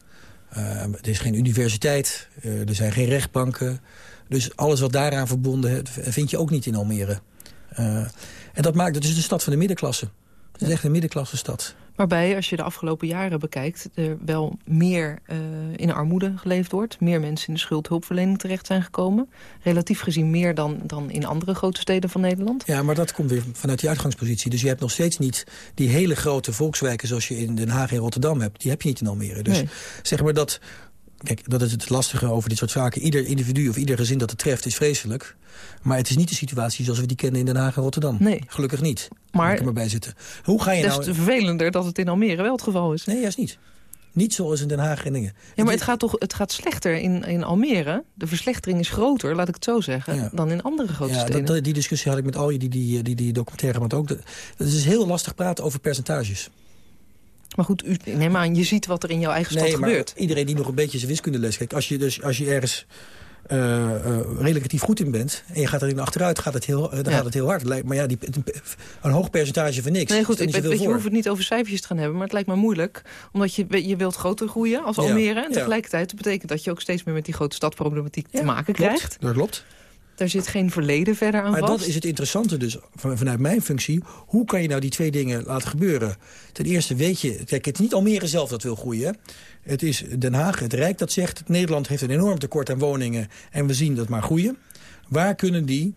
Er is geen universiteit, uh, er zijn geen rechtbanken. Dus alles wat daaraan verbonden is, vind je ook niet in Almere. Uh, en dat maakt het dus de stad van de middenklasse. Het is echt een middenklasse stad. Waarbij, als je de afgelopen jaren bekijkt... er wel meer uh, in armoede geleefd wordt. Meer mensen in de schuldhulpverlening terecht zijn gekomen. Relatief gezien meer dan, dan in andere grote steden van Nederland. Ja, maar dat komt weer vanuit die uitgangspositie. Dus je hebt nog steeds niet die hele grote volkswijken... zoals je in Den Haag en Rotterdam hebt. Die heb je niet in Almere. Dus nee. zeg maar dat... Kijk, dat is het lastige over dit soort zaken. Ieder individu of ieder gezin dat het treft is vreselijk. Maar het is niet de situatie zoals we die kennen in Den Haag en Rotterdam. Nee. Gelukkig niet. Maar, ik er maar bij zitten. Hoe ga je des nou... te vervelender dat het in Almere wel het geval is. Nee, juist niet. Niet zoals in Den Haag en dingen. Ja, maar het gaat toch het gaat slechter in, in Almere. De verslechtering is groter, laat ik het zo zeggen, ja. dan in andere grote ja, steden. Dat, die discussie had ik met al je die die, die, die documentaire maakt ook. Het is heel lastig praten over percentages. Maar goed, u, neem aan, je ziet wat er in jouw eigen stad maar gebeurt. iedereen die nog een beetje zijn wiskunde les kijkt. Als je, dus, als je ergens uh, uh, relatief goed in bent... en je gaat erin achteruit, gaat het heel, uh, dan ja. gaat het heel hard. Maar ja, die, een hoog percentage van niks. Nee, goed, ik, weet, je hoeft het niet over cijfertjes te gaan hebben... maar het lijkt me moeilijk. Omdat je, je wilt groter groeien als Almere. Ja. En tegelijkertijd betekent dat je ook steeds meer... met die grote stadproblematiek te maken klopt. krijgt. Dat klopt. Daar zit geen verleden verder aan maar vast. Maar dat is het interessante dus, van, vanuit mijn functie. Hoe kan je nou die twee dingen laten gebeuren? Ten eerste weet je... Kijk, het is niet Almere zelf dat wil groeien. Het is Den Haag, het Rijk dat zegt... Nederland heeft een enorm tekort aan woningen... en we zien dat maar groeien. Waar kunnen die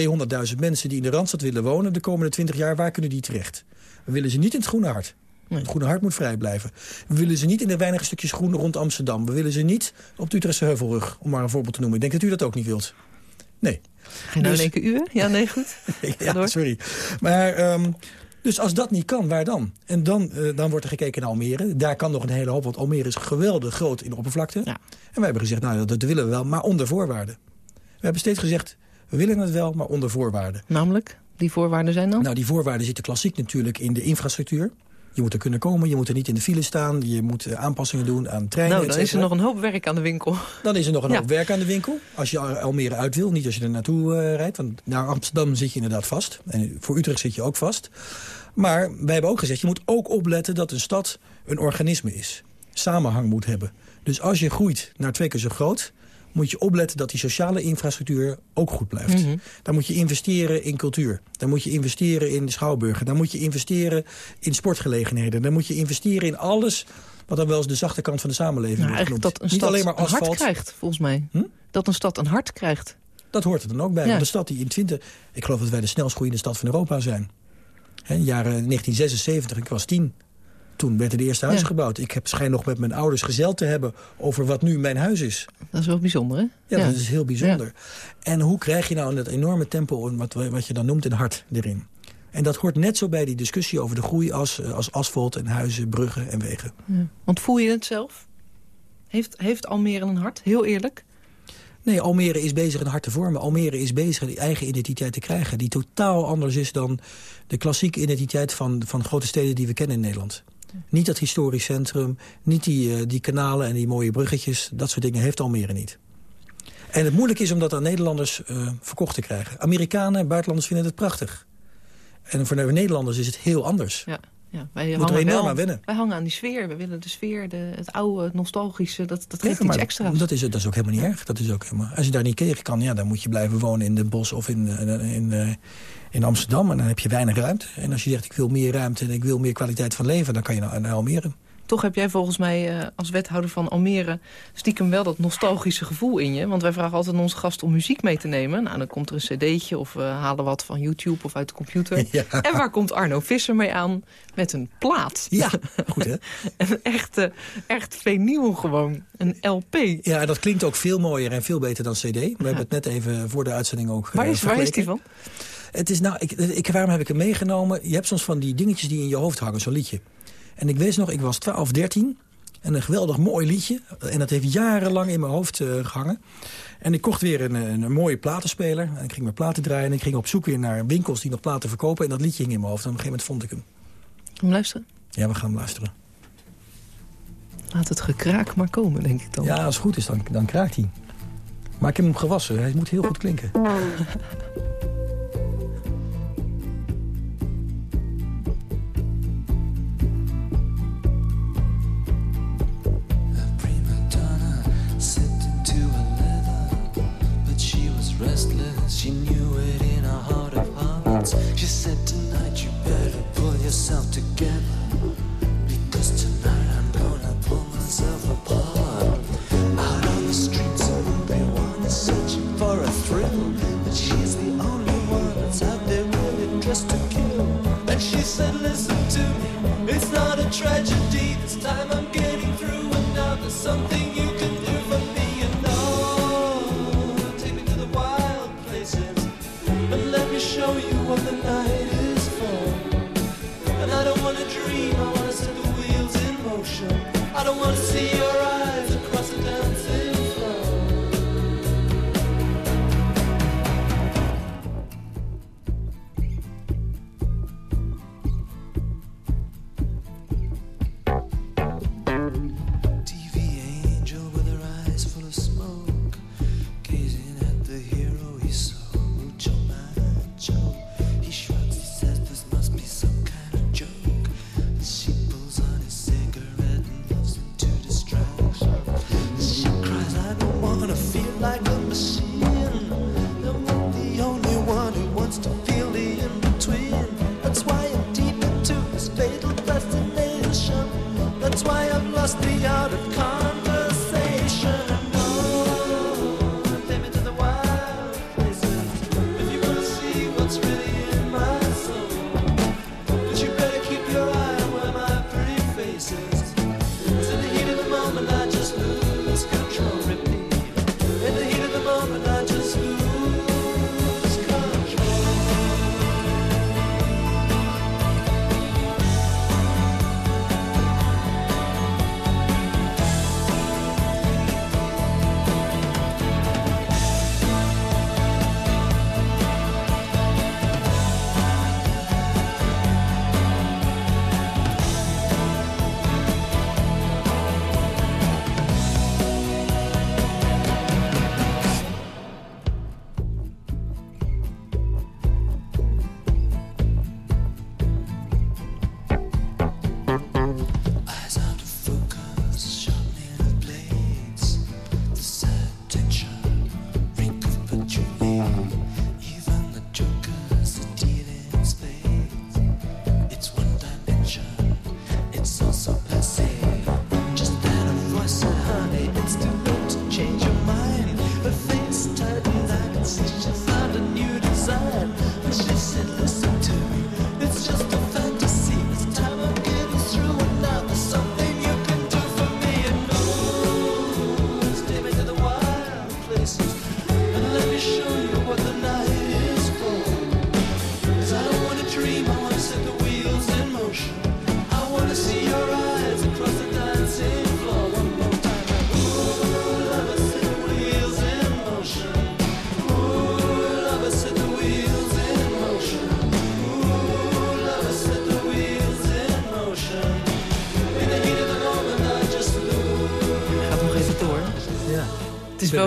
200.000 mensen die in de Randstad willen wonen... de komende 20 jaar, waar kunnen die terecht? We willen ze niet in het Groene Hart. Het Groene Hart moet vrij blijven. We willen ze niet in de weinige stukjes groen rond Amsterdam. We willen ze niet op de Utrechtse Heuvelrug, om maar een voorbeeld te noemen. Ik denk dat u dat ook niet wilt. Nee. Geen nou dus... in uur? Ja, nee, goed. ja, sorry. Maar, um, dus als dat niet kan, waar dan? En dan, uh, dan wordt er gekeken naar Almere. Daar kan nog een hele hoop, want Almere is geweldig groot in oppervlakte. Ja. En wij hebben gezegd, nou, dat willen we wel, maar onder voorwaarden. We hebben steeds gezegd, we willen het wel, maar onder voorwaarden. Namelijk? Die voorwaarden zijn dan? Nou, die voorwaarden zitten klassiek natuurlijk in de infrastructuur. Je moet er kunnen komen, je moet er niet in de file staan... je moet uh, aanpassingen doen aan treinen, Nou, dan is er nog een hoop werk aan de winkel. Dan is er nog een ja. hoop werk aan de winkel. Als je Almere uit wil, niet als je er naartoe uh, rijdt. Want naar Amsterdam zit je inderdaad vast. En voor Utrecht zit je ook vast. Maar wij hebben ook gezegd, je moet ook opletten dat een stad een organisme is. Samenhang moet hebben. Dus als je groeit naar twee keer zo groot moet je opletten dat die sociale infrastructuur ook goed blijft. Mm -hmm. Dan moet je investeren in cultuur. Dan moet je investeren in de schouwburgen. Dan moet je investeren in sportgelegenheden. Dan moet je investeren in alles wat dan wel eens de zachte kant van de samenleving nou, wordt genoemd. Dat een Niet stad alleen maar asfalt. een hart krijgt, volgens mij. Hm? Dat een stad een hart krijgt. Dat hoort er dan ook bij. Ja. Want de stad die in 20... Ik geloof dat wij de snelst groeiende stad van Europa zijn. He, jaren 1976, ik was tien. Toen werden de eerste huizen Ja. gebouwd. Ik heb schijn nog met mijn ouders gezeld te hebben over wat nu mijn huis is. Dat is wel bijzonder, hè? Ja, dat is heel bijzonder. En hoe krijg je nou in dat enorme tempo, wat, wat je dan noemt, een hart erin? En dat hoort net zo bij die discussie over de groei als, eh, als asfalt en huizen, bruggen en wegen. Want voel je het zelf? Heeft, heeft Almere een hart? Heel eerlijk? Nee, Almere is bezig een hart te vormen. Almere is bezig die eigen identiteit te krijgen. Die totaal anders is dan de klassieke identiteit van, van grote steden die we kennen in Nederland. Niet dat historisch centrum, niet die, uh, die kanalen en die mooie bruggetjes. Dat soort dingen heeft Almere niet. En het moeilijk is om dat aan Nederlanders uh, verkocht te krijgen. Amerikanen en buitenlanders vinden het prachtig. En voor de Nederlanders is het heel anders. Ja. Ja, wij Moet hangen er aan wennen. Wij hangen aan die sfeer. We willen de sfeer, de, het oude, het nostalgische, dat, dat geeft ja, iets extra's. Dat is, dat is ook helemaal niet erg. Dat is ook helemaal, als je daar niet tegen kan, ja, dan moet je blijven wonen in de bos of in, in, in, in Amsterdam. En dan heb je weinig ruimte. En als je zegt, ik wil meer ruimte en ik wil meer kwaliteit van leven... dan kan je naar, naar Almere. Toch heb jij volgens mij uh, als wethouder van Almere stiekem wel dat nostalgische gevoel in je. Want wij vragen altijd aan onze gast om muziek mee te nemen. Nou, dan komt er een cd'tje of we halen wat van YouTube of uit de computer. Ja. En waar komt Arno Visser mee aan? Met een plaat. Ja, goed hè? een echte, echt veniel gewoon. Een LP. Ja, dat klinkt ook veel mooier en veel beter dan cd. We hebben het net even voor de uitzending ook Waar is, waar is die van? Het is nou, ik, ik, waarom heb ik hem meegenomen? Je hebt soms van die dingetjes die in je hoofd hangen, zo'n liedje. En ik weet nog, ik was 12, 13. En een geweldig mooi liedje. En dat heeft jarenlang in mijn hoofd uh, gehangen. En ik kocht weer een, een, een, mooie platenspeler. En ik ging mijn platen draaien. En ik ging op zoek weer naar winkels die nog platen verkopen. En dat liedje hing in mijn hoofd. En op een gegeven moment vond ik hem. Hem luisteren? Ja, we gaan hem luisteren. Laat het gekraak maar komen, denk ik dan. Ja, als het goed is, dan, dan kraakt hij. Maar ik heb hem gewassen. Hij moet heel goed klinken. She said tonight you better pull yourself together. Because tonight I'm gonna pull myself apart. Out on the streets of everyone is searching for a thrill. But she's the only one that's out there really dressed to kill. And she said, Listen to me, it's not a tragedy. This time I'm getting through another something. ocean. I don't wanna see you.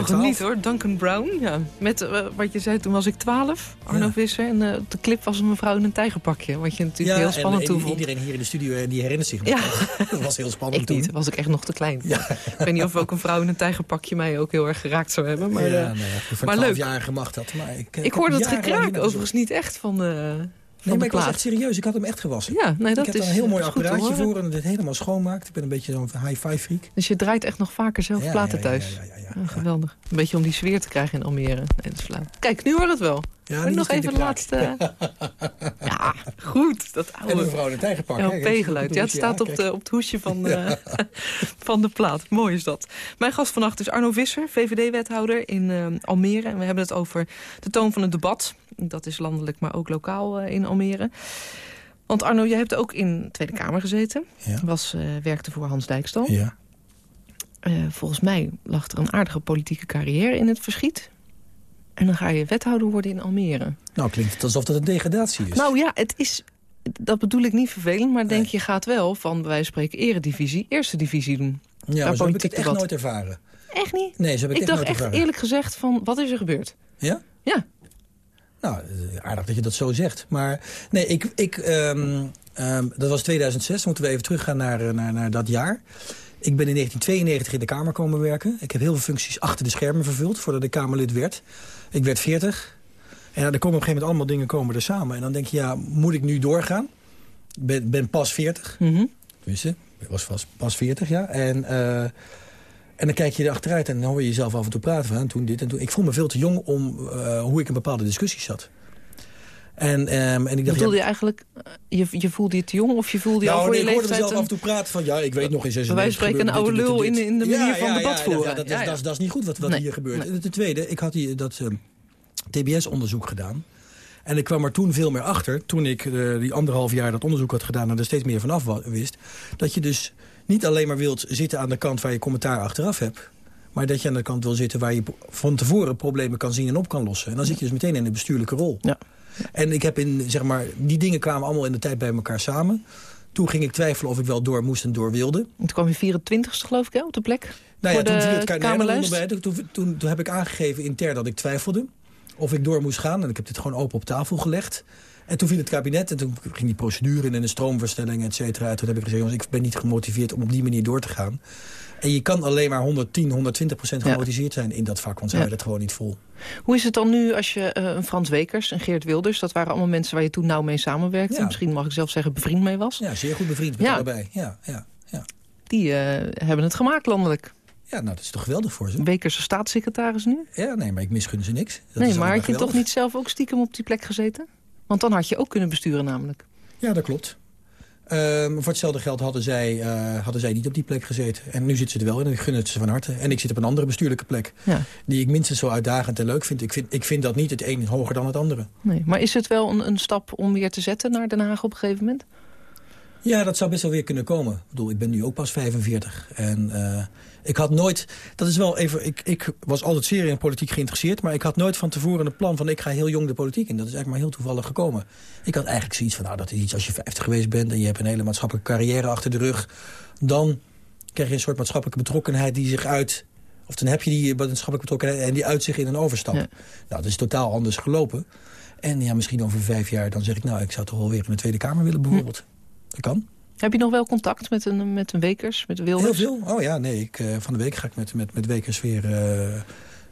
Wel geniet hoor. Duncan Brown. Ja. Met uh, wat je zei, toen was ik 12, Arno ja. Visser. En uh, de clip was een mevrouw in een tijgerpakje. Wat je natuurlijk ja, heel spannend en, en iedereen hier in de studio die herinnert zich ja. Dat was heel spannend ik toen. niet, was ik echt nog te klein. Ja. ik weet niet of ook een vrouw in een tijgerpakje mij ook heel erg geraakt zou hebben. Maar, ja, nou ja, voor maar leuk. mag dat. Maar ik, ik hoorde het gekraak overigens niet echt van de... Nee, maar ik was echt serieus. Ik had hem echt gewassen. Ja, nee, dat ik heb is, een heel mooi goed, apparaatje voor en het helemaal schoonmaakt. Ik ben een beetje zo'n high-five freak. Dus je draait echt nog vaker zelf ja, platen ja, thuis? Ja, ja, ja, oh, geweldig. Een beetje om die sfeer te krijgen in Almere. Nee, dat is flauw. Kijk, nu hoor het wel. Ja, nog even de laatste... ja, goed. Dat oude... En een vrouw in. LP-geluid. Ja, het staat op, de, op het hoesje van de, van de plaat. Mooi is dat. Mijn gast vannacht is Arno Visser, VVD-wethouder in uh, Almere. En we hebben het over de toon van het debat. Dat is landelijk, maar ook lokaal uh, in Almere. Want Arno, jij hebt ook in de Tweede Kamer gezeten. Ja. Was, uh, werkte voor Hans Dijkstal. Ja. Volgens mij lag er een aardige politieke carrière in het verschiet. En dan ga je wethouder worden in Almere. Nou, klinkt het alsof dat een degradatie is. Nou ja, het is... Dat bedoel ik niet vervelend, maar denk nee. je gaat wel van, van spreken, eredivisie, eerste divisie doen. Ja, maar zo heb ik het echt nooit ervaren. Echt niet? Nee, zo heb ik, ik het dacht echt ervaren. eerlijk gezegd van, wat is er gebeurd? Ja? Ja. Nou, aardig dat je dat zo zegt. Maar nee, ik, ik, um, um, dat was 2006. Dan moeten we even teruggaan naar, naar, naar dat jaar. Ik ben in 1992 in de Kamer komen werken. Ik heb heel veel functies achter de schermen vervuld voordat ik Kamerlid werd. Ik werd 40. En ja, er komen op een gegeven moment allemaal dingen komen er samen. En dan denk je, ja, moet ik nu doorgaan? Ik ben, ben pas 40. Mm -hmm. Tenminste, ik was vast, pas 40, ja. En, uh, en dan kijk je erachteruit en dan hoor je jezelf af en toe praten van toen dit en toen. Ik voel me veel te jong om uh, hoe ik in bepaalde discussies zat. En, um, en ik dacht, Bedoelde ja, je eigenlijk, je, je voelde je te jong of je voelde je nou, al voor nee, je ik hoorde leeftijd... mezelf af en toe praten van, ja, ik weet nog in 96 Wij spreken een oude lul in, in de manier ja, van ja, debat ja, voeren. Ja, dat, dat, is, dat is niet goed wat, wat nee. hier gebeurt. Nee. En ten tweede, ik had hier dat uh, TBS-onderzoek gedaan. En ik kwam er toen veel meer achter, toen ik uh, die anderhalf jaar dat onderzoek had gedaan... en er steeds meer vanaf wist, dat je dus niet alleen maar wilt zitten aan de kant waar je commentaar achteraf hebt... maar dat je aan de kant wil zitten waar je van tevoren problemen kan zien en op kan lossen. En dan zit je dus meteen in de bestuurlijke rol. Ja. En ik heb in, zeg maar, die dingen kwamen allemaal in de tijd bij elkaar samen. Toen ging ik twijfelen of ik wel door moest en door wilde. En toen kwam je 24ste geloof ik hè, op de plek? Nou ja, toen de viel het Kamerlijst? toen, toen, toen heb ik aangegeven intern dat ik twijfelde of ik door moest gaan. En ik heb dit gewoon open op tafel gelegd. En toen viel het kabinet en toen ging die procedure in en de stroomverstelling, et cetera. Toen heb ik gezegd, jongens, ik ben niet gemotiveerd om op die manier door te gaan. En je kan alleen maar 110, 120 procent gemotiveerd zijn in dat vak, want zij ja. dat gewoon niet vol. Hoe is het dan nu als je uh, een Frans Wekers, een Geert Wilders... dat waren allemaal mensen waar je toen nauw mee samenwerkte. Misschien mag ik zelf zeggen bevriend mee was. Ja, zeer goed bevriend met Ja. allebei. Ja, ja, ja. Die uh, hebben het gemaakt landelijk. ja, nou, dat is toch geweldig voor ze? Wekers is staatssecretaris nu. Ja, nee, maar ik misgun ze niks. Dat nee, is maar had je toch niet zelf ook stiekem op die plek gezeten? Want dan had je ook kunnen besturen namelijk. Ja, dat klopt. Ehm, voor hetzelfde geld hadden zij, eh, hadden zij niet op die plek gezeten. En nu zitten ze er wel in en ik gun het ze van harte. En ik zit op een andere bestuurlijke plek. Ja. Die ik minstens zo uitdagend en leuk vind. Ik vind, ik vind dat niet het een hoger dan het andere. Nee. Maar is het wel een, een stap om weer te zetten naar Den Haag op een gegeven moment? Ja, dat zou best wel weer kunnen komen. Ik bedoel, ik ben nu ook pas 45. En uh, ik had nooit... Dat is wel even... Ik, ik was altijd zeer in politiek geïnteresseerd... maar ik had nooit van tevoren een plan van... ik ga heel jong de politiek in. Dat is eigenlijk maar heel toevallig gekomen. Ik had eigenlijk zoiets van... nou, dat is iets als je 50 geweest bent... en je hebt een hele maatschappelijke carrière achter de rug... dan krijg je een soort maatschappelijke betrokkenheid die zich uit... of dan heb je die maatschappelijke betrokkenheid... en die uit zich in een overstap. Ja. Nou, dat is totaal anders gelopen. En ja, misschien over vijf jaar dan zeg ik... nou, ik zou toch wel weer in de Tweede Kamer willen bijvoorbeeld. Dat kan. Heb je nog wel contact met een, met een Wekers, met Wilders? Heel veel. Oh ja, nee. Ik, uh, van de week ga ik met, met, met Wekers weer uh,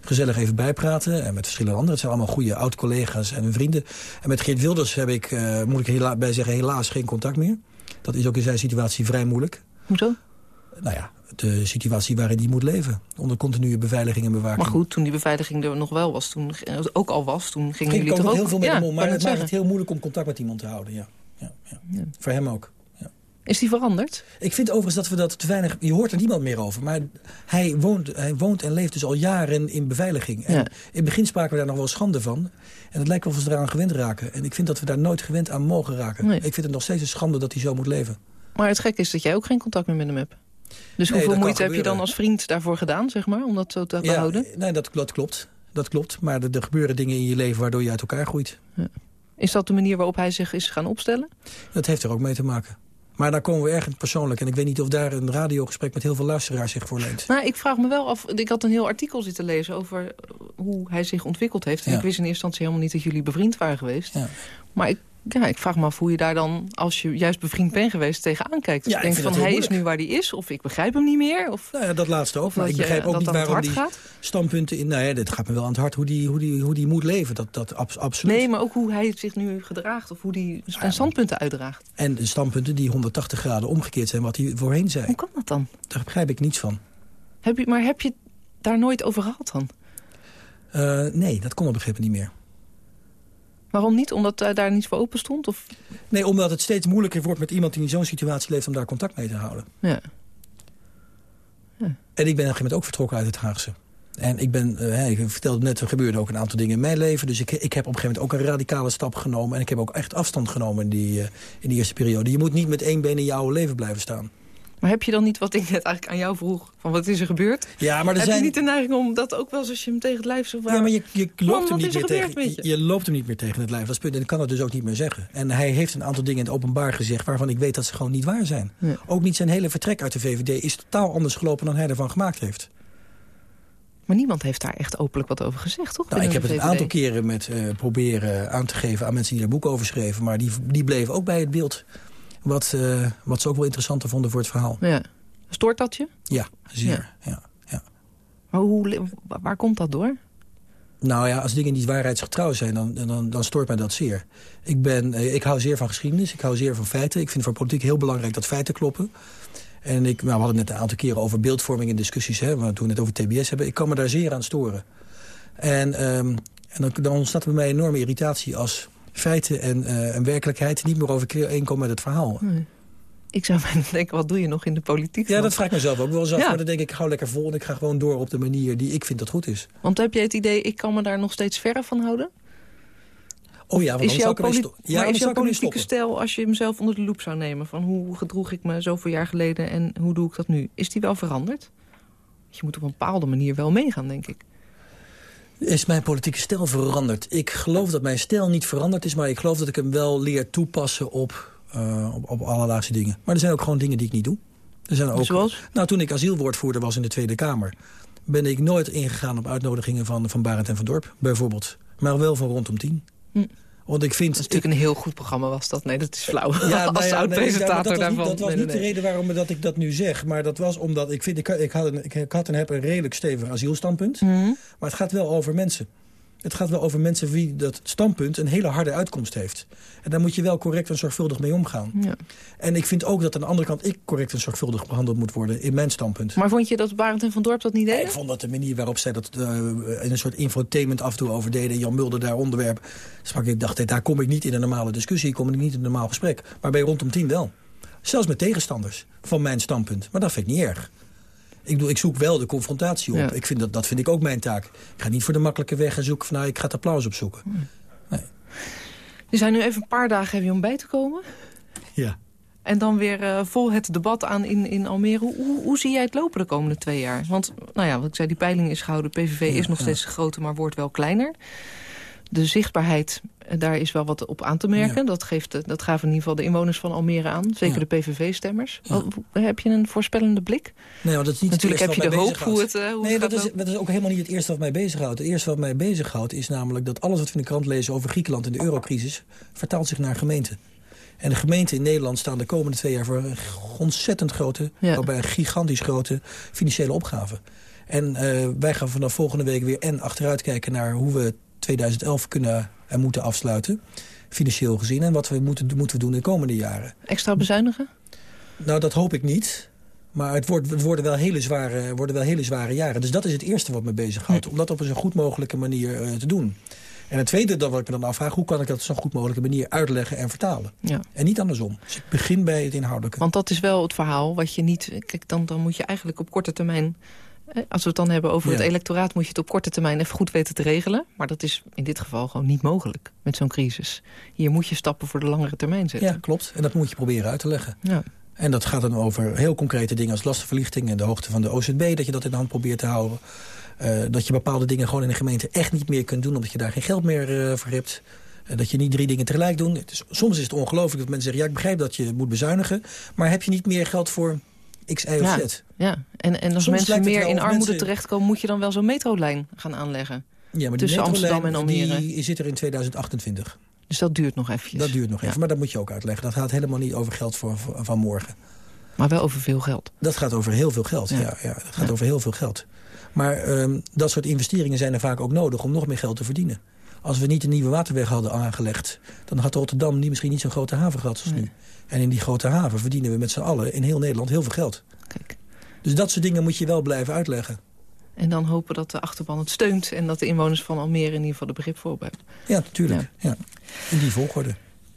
gezellig even bijpraten. En met verschillende anderen. Het zijn allemaal goede oud-collega's en vrienden. En met Geert Wilders heb ik, uh, moet ik hela bij zeggen, helaas geen contact meer. Dat is ook in zijn situatie vrij moeilijk. Hoezo? Nou ja, de situatie waarin hij moet leven. Onder continue beveiliging en bewaking. Maar goed, toen die beveiliging er nog wel was, toen ook al was, toen gingen Ging jullie ook toch ook... heel veel met ja, hem om. Maar het maakt het heel moeilijk om contact met iemand te houden, ja. Ja, ja. ja. Voor hem ook. Is die veranderd? Ik vind overigens dat we dat te weinig... Je hoort er niemand meer over. Maar hij woont, hij woont en leeft dus al jaren in beveiliging. En Ja. in het begin spraken we daar nog wel schande van. En het lijkt wel of we eraan gewend raken. En ik vind dat we daar nooit gewend aan mogen raken. Nee. Ik vind het nog steeds een schande dat hij zo moet leven. Maar het gekke is dat jij ook geen contact meer met hem hebt. Dus Nee, hoeveel moeite heb je dan als vriend daarvoor gedaan, zeg maar, om dat zo te behouden? nee, dat, dat klopt. Dat klopt. Maar er, er gebeuren dingen in je leven waardoor je uit elkaar groeit. Is dat de manier waarop hij zich is gaan opstellen? Dat heeft er ook mee te maken. Maar daar komen we erg persoonlijk. En ik weet niet of daar een radiogesprek met heel veel luisteraars zich voor leent. Nou, ik vraag me wel af. Ik had een heel artikel zitten lezen over hoe hij zich ontwikkeld heeft. En ik wist in eerste instantie helemaal niet dat jullie bevriend waren geweest. Ja. Maar ik ja, ik vraag me af hoe je daar dan, als je juist bevriend bent geweest, tegenaan kijkt. Dus ja, denk van, hij is nu waar hij is, of ik begrijp hem niet meer. Of, nou ja, dat laatste ook. Maar ik begrijp ook niet waarom die gaat. standpunten... In, nou ja, dit gaat me wel aan het hart, hoe die, hoe die, hoe die moet leven. Dat, dat absoluut. Nee, maar ook hoe hij zich nu gedraagt, of hoe hij zijn standpunten uitdraagt. En de standpunten die 180 graden omgekeerd zijn, wat hij voorheen zei. Hoe kan dat dan? Daar begrijp ik niets van. Heb je, maar heb je daar nooit over gehad dan? Uh, nee, dat kon op een gegeven niet meer. Waarom niet? Omdat uh, daar niets voor open stond? Of? Nee, omdat het steeds moeilijker wordt met iemand die in zo'n situatie leeft... om daar contact mee te houden. Ja. ja. En ik ben op een gegeven moment ook vertrokken uit het Haagse. En ik ben, uh, ik vertelde net, er gebeurden ook een aantal dingen in mijn leven. Dus ik, ik heb op een gegeven moment ook een radicale stap genomen. En ik heb ook echt afstand genomen in die, uh, in die eerste periode. Je moet niet met één been in jouw leven blijven staan. Maar heb je dan niet wat ik net eigenlijk aan jou vroeg? Van wat is er gebeurd? Ja, maar er heb zijn... je niet de neiging om dat ook wel eens als je hem tegen het lijf zou Ja, maar je, je loopt hem niet meer tegen. Je? je? loopt hem niet meer tegen het lijf. Dat is punt. En ik kan het dus ook niet meer zeggen. En hij heeft een aantal dingen in het openbaar gezegd waarvan ik weet dat ze gewoon niet waar zijn. Ook niet zijn hele vertrek uit de VVD is totaal anders gelopen dan hij ervan gemaakt heeft. Maar niemand heeft daar echt openlijk wat over gezegd, toch? Nou, ik heb het een aantal keren met uh, proberen aan te geven aan mensen die daar boek over schreven. Maar die, die bleven ook bij het beeld wat, uh, wat ze ook wel interessanter vonden voor het verhaal. Ja. Stoort dat je? Ja, zeer. Ja. Ja, Maar hoe, waar komt dat door? Nou ja, als dingen niet waarheidsgetrouw zijn, dan, dan, dan stoort mij dat zeer. Ik, ben, eh, ik hou zeer van geschiedenis, ik hou zeer van feiten. Ik vind voor politiek heel belangrijk dat feiten kloppen. En ik, nou, we hadden het net een aantal keren over beeldvorming in discussies. Hè, toen we het over TBS hebben. Ik kan me daar zeer aan storen. En, um, en dan, dan ontstaat bij mij enorme irritatie als feiten en, uh, en werkelijkheid niet meer overeenkomen met het verhaal. Nee ik zou mij denken, wat doe je nog in de politiek? Ja, dat vraag ik mezelf ook wel eens af. Maar dan denk ik, ik hou lekker vol en ik ga gewoon door op de manier die ik vind dat goed is. Want heb je het idee, ik kan me daar nog steeds verre van houden? Oh ja, want is jouw, ja, maar is jouw politieke stijl, als je hem zelf onder de loep zou nemen... van hoe gedroeg ik me zoveel jaar geleden en hoe doe ik dat nu... is die wel veranderd? Je moet op een bepaalde manier wel meegaan, denk ik. Is mijn politieke stijl veranderd? Ik geloof dat mijn stijl niet veranderd is... maar ik geloof dat ik hem wel leer toepassen op uh, op, op allerlaatste dingen. Maar er zijn ook gewoon dingen die ik niet doe. Er zijn ook, Zoals? Nou, toen ik asielwoordvoerder was in de Tweede Kamer... ben ik nooit ingegaan op uitnodigingen van, van Barend en van Dorp, bijvoorbeeld. Maar wel van rondom tien. Hm. Want ik vind... Dat is natuurlijk een heel goed programma was dat. Nee, dat is flauw. Ja, Als nou oud-presentator nee, daarvan. Dat was niet de reden waarom dat ik dat nu zeg. Maar dat was omdat ik vind... Ik, ik, had, een, ik had en heb een redelijk stevig asielstandpunt. Mhm. Maar het gaat wel over mensen. Het gaat wel over mensen wie dat standpunt een hele harde uitkomst heeft. En daar moet je wel correct en zorgvuldig mee omgaan. Ja. En ik vind ook dat aan de andere kant ik correct en zorgvuldig behandeld moet worden in mijn standpunt. Maar vond je dat Barend en Van Dorp dat niet deden? ik vond dat de manier waarop zij dat uh, in een soort infotainment af en toe over deden. Jan Mulder daar onderwerp. Sprak ik dacht, daar kom ik niet in een normale discussie. Kom ik niet in een normaal gesprek. Maar bij rondom tien wel. Zelfs met tegenstanders van mijn standpunt. Maar dat vind ik niet erg. Ik, bedoel, ik zoek wel de confrontatie op. Ik vind dat, dat vind ik ook mijn taak. Ik ga niet voor de makkelijke weg en zoeken van... nou, ik ga het applaus opzoeken. Nee. Je zijn nu even een paar dagen je om bij te komen. Ja. En dan weer uh, vol het debat aan in, in Almere. Hoe, hoe, zie jij het lopen de komende twee jaar? Want, nou ja, wat ik zei, die peiling is gehouden. PVV ja, is nog ja. steeds groter, maar wordt wel kleiner de zichtbaarheid, eh, daar is wel wat op aan te merken. Ja. Dat, geeft, dat gaven in ieder geval de inwoners van Almere aan. Zeker ja. de PVV-stemmers. Ja. Heb je een voorspellende blik? Nee, want dat is niet Natuurlijk heb je de hoop hoe het, uh, hoe nee, het dat, is, dat is ook helemaal niet het eerste wat mij bezighoudt. Het eerste wat mij bezighoudt is namelijk dat alles wat we in de krant lezen... over Griekenland en de eurocrisis, vertaalt zich naar gemeenten. En de gemeenten in Nederland staan de komende twee jaar... voor een ontzettend grote, ja. bij een gigantisch grote financiële opgave. En uh, wij gaan vanaf volgende week weer en achteruit kijken naar hoe we 2011 kunnen en moeten afsluiten. Financieel gezien. En wat we moeten, moeten we doen in de komende jaren. Extra bezuinigen? Nou, dat hoop ik niet. Maar het, wordt, het worden, wel hele zware, worden wel hele zware jaren. Dus dat is het eerste wat me bezighoudt. Om dat op een zo goed mogelijke manier uh, te doen. En het tweede dat wat ik me dan afvraag... hoe kan ik dat op zo'n goed mogelijke manier uitleggen en vertalen? Ja. En niet andersom. Dus ik begin bij het inhoudelijke. Want dat is wel het verhaal wat je niet... Kijk, dan, dan moet je eigenlijk op korte termijn als we het dan hebben over ja. het electoraat... moet je het op korte termijn even goed weten te regelen. Maar dat is in dit geval gewoon niet mogelijk met zo'n crisis. Hier moet je stappen voor de langere termijn zetten. Ja, klopt. En dat moet je proberen uit te leggen. Ja. En dat gaat dan over heel concrete dingen als lastenverlichting... en de hoogte van de OZB, dat je dat in de hand probeert te houden. Uh, dat je bepaalde dingen gewoon in de gemeente echt niet meer kunt doen... omdat je daar geen geld meer uh, voor hebt. dat je niet drie dingen tegelijk doet. soms is het ongelooflijk dat mensen zeggen... ja, ik begrijp dat je moet bezuinigen... maar heb je niet meer geld voor X, Y of Z? Ja, en, en als mensen meer in armoede terechtkomen... moet je dan wel zo'n metrolijn gaan aanleggen? Ja, maar tussen Amsterdam en Almere. Die zit er in 2028. Dus dat duurt nog eventjes? Dat duurt nog even, maar dat moet je ook uitleggen. Dat gaat helemaal niet over geld voor, van morgen. Maar wel over veel geld? Dat gaat over heel veel geld, ja. ja, dat gaat over heel veel geld. Maar ehm, dat soort investeringen zijn er vaak ook nodig om nog meer geld te verdienen. Als we niet een nieuwe waterweg hadden aangelegd... dan had Rotterdam die misschien niet zo'n grote haven gehad als nu. En in die grote haven verdienen we met z'n allen in heel Nederland heel veel geld. Kijk. Dus dat soort dingen moet je wel blijven uitleggen. En dan hopen dat de achterban het steunt... en dat de inwoners van Almere in ieder geval de begrip voor hebben. Ja, natuurlijk. Ja. In die volgorde.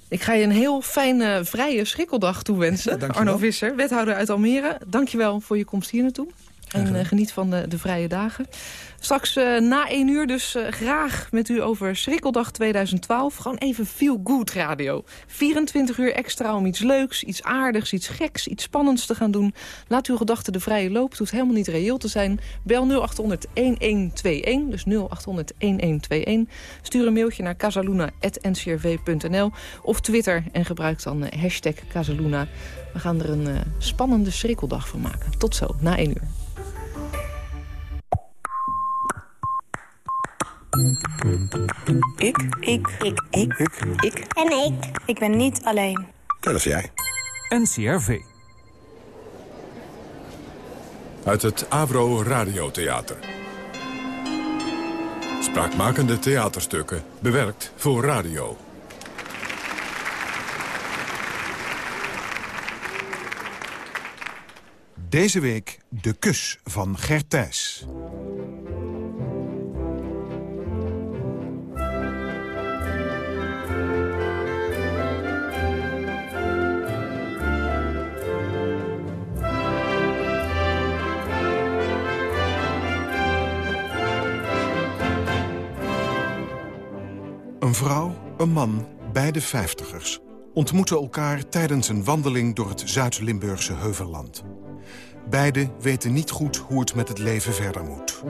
Ik ga je een heel fijne, vrije schrikkeldag toewensen. Ja, Arno Visser, wethouder uit Almere. Dankjewel voor je komst hier naartoe. En uh, geniet van de, de, vrije dagen. Straks uh, na één uur dus uh, graag met u over Schrikkeldag 2012. Gewoon even feel good radio. 24 uur extra om iets leuks, iets aardigs, iets geks, iets spannends te gaan doen. Laat uw gedachten de vrije loop. Het hoeft helemaal niet reëel te zijn. Bel 0800-1121, dus 0800-1121. Stuur een mailtje naar casaluna.ncrv.nl of Twitter en gebruik dan hashtag Casaluna. We gaan er een spannende schrikkeldag van maken. Tot zo, na één uur. Ik. Ik. Ik. Ik. Ik. Ik. En ik. Ik ben niet alleen. Dat is jij. NCRV. Uit het Avro Radiotheater. Spraakmakende theaterstukken, bewerkt voor radio. Deze week De Kus van Gert Thijs. Een vrouw, een man, beide vijftigers... ontmoeten elkaar tijdens een wandeling door het Zuid-Limburgse Heuvelland. Beiden weten niet goed hoe het met het leven verder moet.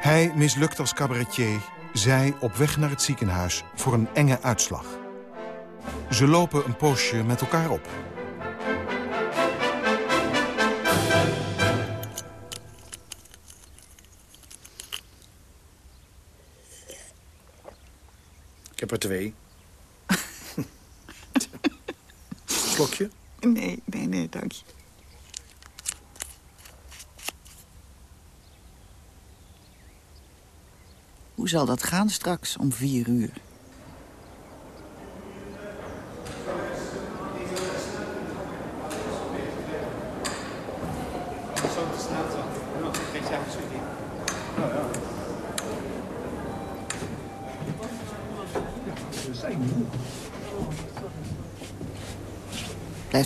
Hij mislukt als cabaretier, zij op weg naar het ziekenhuis voor een enge uitslag. Ze lopen een poosje met elkaar op. heb er twee. Slokje? Nee, nee, nee, dank je. Hoe zal dat gaan straks om vier uur?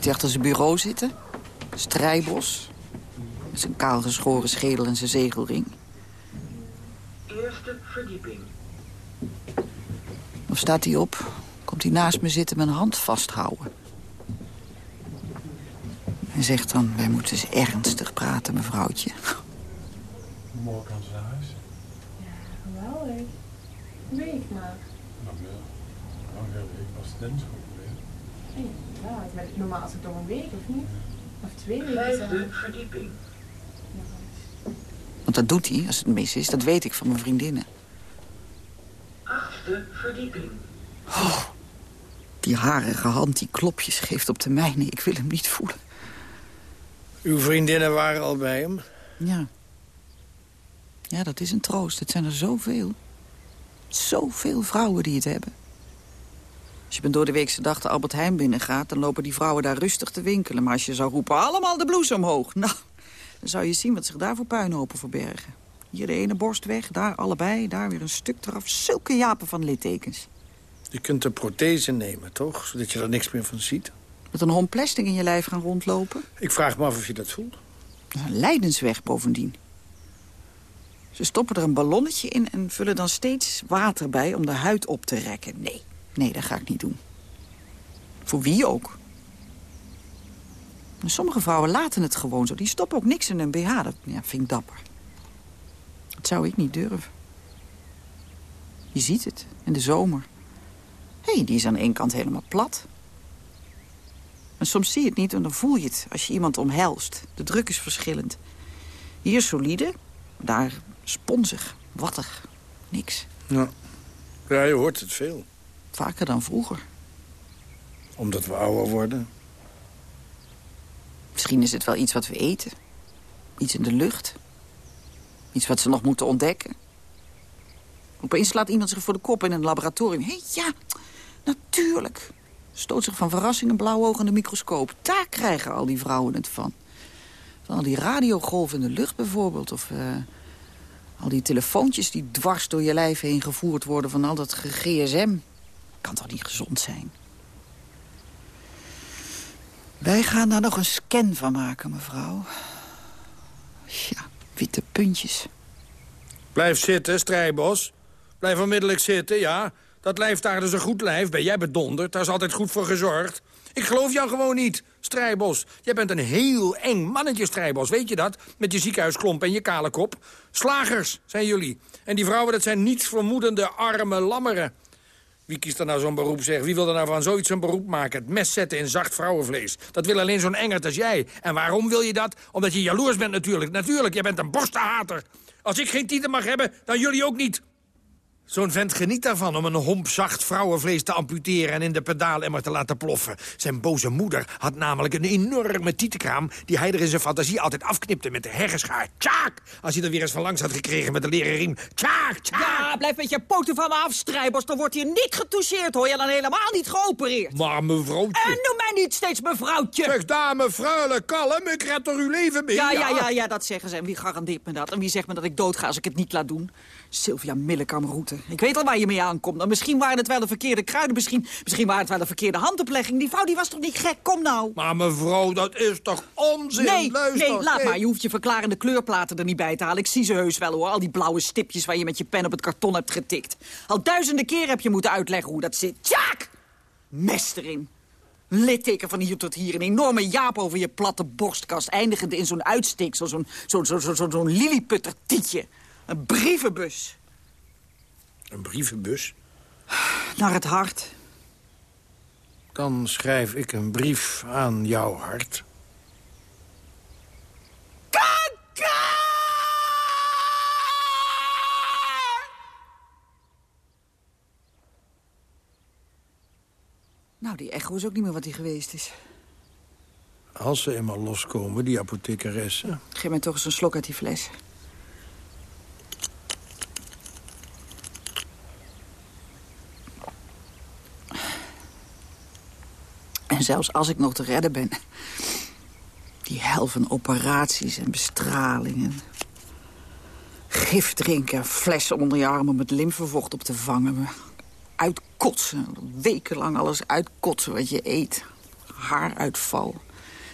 Blijft hij achter zijn bureau zitten? Strijbos. Met zijn kaalgeschoren schedel en zijn zegelring. Eerste verdieping. Of staat hij op, komt hij naast me zitten een hand vasthouden. Hij zegt dan, wij moeten eens ernstig praten, mevrouwtje. Morgen kan ze naar huis. Ja, geweldig. Weet maar. Nou, ja. Dan heb ik als student weer. Ja, het normaal is het toch een week, of niet? Of twee weken. Vijfde verdieping. Want dat doet hij als het mis is. Dat weet ik van mijn vriendinnen. Achtste verdieping. Oh, die harige hand die klopjes geeft op de mijne. Ik wil hem niet voelen. Uw vriendinnen waren al bij hem? Ja. Ja, dat is een troost. Het zijn er zoveel. Zoveel vrouwen die het hebben. Als je door de weekse dag de Albert Heijn binnengaat... dan lopen die vrouwen daar rustig te winkelen. Maar als je zou roepen, allemaal de blouse omhoog... nou, dan zou je zien wat zich daar voor puinhopen verbergen. Hier de ene borst weg, daar allebei, daar weer een stuk eraf. Zulke japen van littekens. Je kunt een prothese nemen, toch? Zodat je er niks meer van ziet. Met een hond plastic in je lijf gaan rondlopen? Ik vraag me af of je dat voelt. Een lijdensweg bovendien. Ze stoppen er een ballonnetje in en vullen dan steeds water bij om de huid op te rekken. Nee, nee, dat ga ik niet doen. Voor wie ook. Sommige vrouwen laten het gewoon zo. Die stoppen ook niks in een BH. Dat ja, vind ik dapper. Dat zou ik niet durven. Je ziet het, in de zomer. Hé, hey, die is aan één kant helemaal plat. En soms zie je het niet en dan voel je het als je iemand omhelst. De druk is verschillend. Hier solide, daar sponsig, wattig, niks. Ja. ja, je hoort het veel. Vaker dan vroeger. Omdat we ouder worden. Misschien is het wel iets wat we eten. Iets in de lucht. Iets wat ze nog moeten ontdekken. Opeens slaat iemand zich voor de kop in een laboratorium. Hé, hey, ja, natuurlijk. Stoot zich van verrassing een blauw oog in de microscoop. Daar krijgen al die vrouwen het van. Van al die radiogolven in de lucht bijvoorbeeld. Of uh, al die telefoontjes die dwars door je lijf heen gevoerd worden... van al dat gsm. Kan toch niet gezond zijn? Wij gaan daar nog een scan van maken, mevrouw. Ja, witte puntjes. Blijf zitten, Strijbos. Blijf onmiddellijk zitten, ja. Dat lijf daar is een goed lijf. Ben jij bedonderd? Daar is altijd goed voor gezorgd. Ik geloof jou gewoon niet, Strijbos. Jij bent een heel eng mannetje, Strijbos. Weet je dat? Met je ziekenhuisklomp en je kale kop. Slagers zijn jullie. En die vrouwen, dat zijn niets vermoedende arme lammeren. Wie kiest er nou zo'n beroep, zeg? Wie wil er nou van zoiets een beroep maken? Het mes zetten in zacht vrouwenvlees. Dat wil alleen zo'n engert als jij. En waarom wil je dat? Omdat je jaloers bent natuurlijk. Natuurlijk, jij bent een borstenhater. Als ik geen titel mag hebben, dan jullie ook niet. Zo'n vent geniet daarvan om een homp zacht vrouwenvlees te amputeren... en in de pedaalemmer te laten ploffen. Zijn boze moeder had namelijk een enorme tietenkraam... die hij er in zijn fantasie altijd afknipte met de hergeschaar. Tjaak! Als hij er weer eens van langs had gekregen met de leren riem. Tjaak, tjaak! Ja, blijf met je poten van me af, Strijbos. Dan wordt hier niet getoucheerd, hoor je. Dan helemaal niet geopereerd. Maar mevrouwtje... En noem mij niet steeds mevrouwtje. Zeg, dame, fruile, kalm. Ik red er uw leven mee. Ja, ja, ja, ja, dat zeggen ze. En wie garandeert me dat? En wie zegt me dat ik doodga als ik het niet laat doen? Sylvia Millekamroute. Ik weet al waar je mee aankomt. Misschien waren het wel de verkeerde kruiden. Misschien, misschien waren het wel de verkeerde handoplegging. Die vrouw die was toch niet gek? Kom nou. Maar mevrouw, dat is toch onzin? Nee, Luister, nee, laat maar. Je hoeft je verklarende kleurplaten er niet bij te halen. Ik zie ze heus wel, hoor. Al die blauwe stipjes waar je met je pen op het karton hebt getikt. Al duizenden keer heb je moeten uitleggen hoe dat zit. Tjaak! Mes erin. Litteken van hier tot hier. Een enorme jaap over je platte borstkast. Eindigend in zo'n uitsteeksel. Zo'n zo'n zo'n zo'n zo'n lilliputter-tietje. Een brievenbus. Een brievenbus? Naar het hart. Dan schrijf ik een brief aan jouw hart. Kaka! Nou, die echo is ook niet meer wat hij geweest is. Als ze eenmaal loskomen, die apothekeressen. Geef mij toch eens een slok uit die fles. En zelfs als ik nog te redden ben... die hel van operaties en bestralingen... gif drinken, flessen onder je arm om het lymfevocht op te vangen... uitkotsen, wekenlang alles uitkotsen wat je eet. Haaruitval.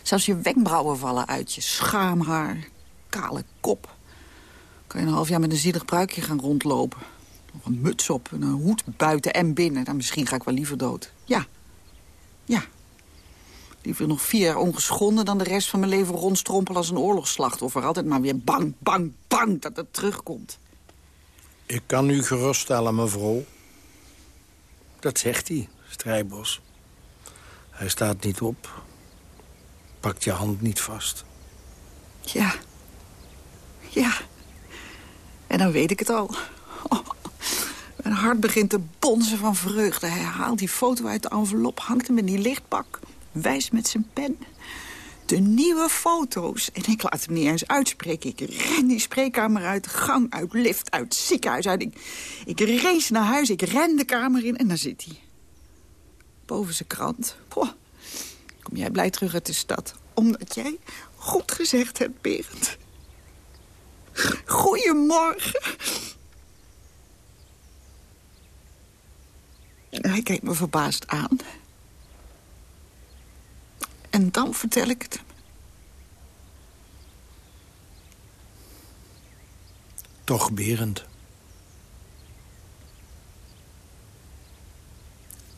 Zelfs je wenkbrauwen vallen uit je schaamhaar. Kale kop. Kan je een half jaar met een zielig pruikje gaan rondlopen. Nog een muts op, een hoed buiten en binnen. Dan misschien ga ik wel liever dood. Ja. Ja, Liever nog vier jaar ongeschonden dan de rest van mijn leven rondstrompelen als een oorlogsslachtoffer. Altijd maar weer bang, bang, bang dat het terugkomt. Ik kan u geruststellen, mevrouw. Dat zegt hij, Strijbos. Hij staat niet op. Pakt je hand niet vast. Ja. Ja. En dan weet ik het al. Oh, mijn hart begint te bonzen van vreugde. Hij haalt die foto uit de envelop, hangt hem in die lichtbak wijst met zijn pen. De nieuwe foto's. En ik laat hem niet eens uitspreken. Ik ren die spreekkamer uit, gang uit, lift uit, ziekenhuis uit. Ik, ik race naar huis, ik ren de kamer in en daar zit hij. Boven zijn krant. Poh. Kom jij blij terug uit de stad. Omdat jij goed gezegd hebt, Berend. Goedemorgen. Hij kijkt me verbaasd aan. En dan vertel ik het hem. Toch Berend.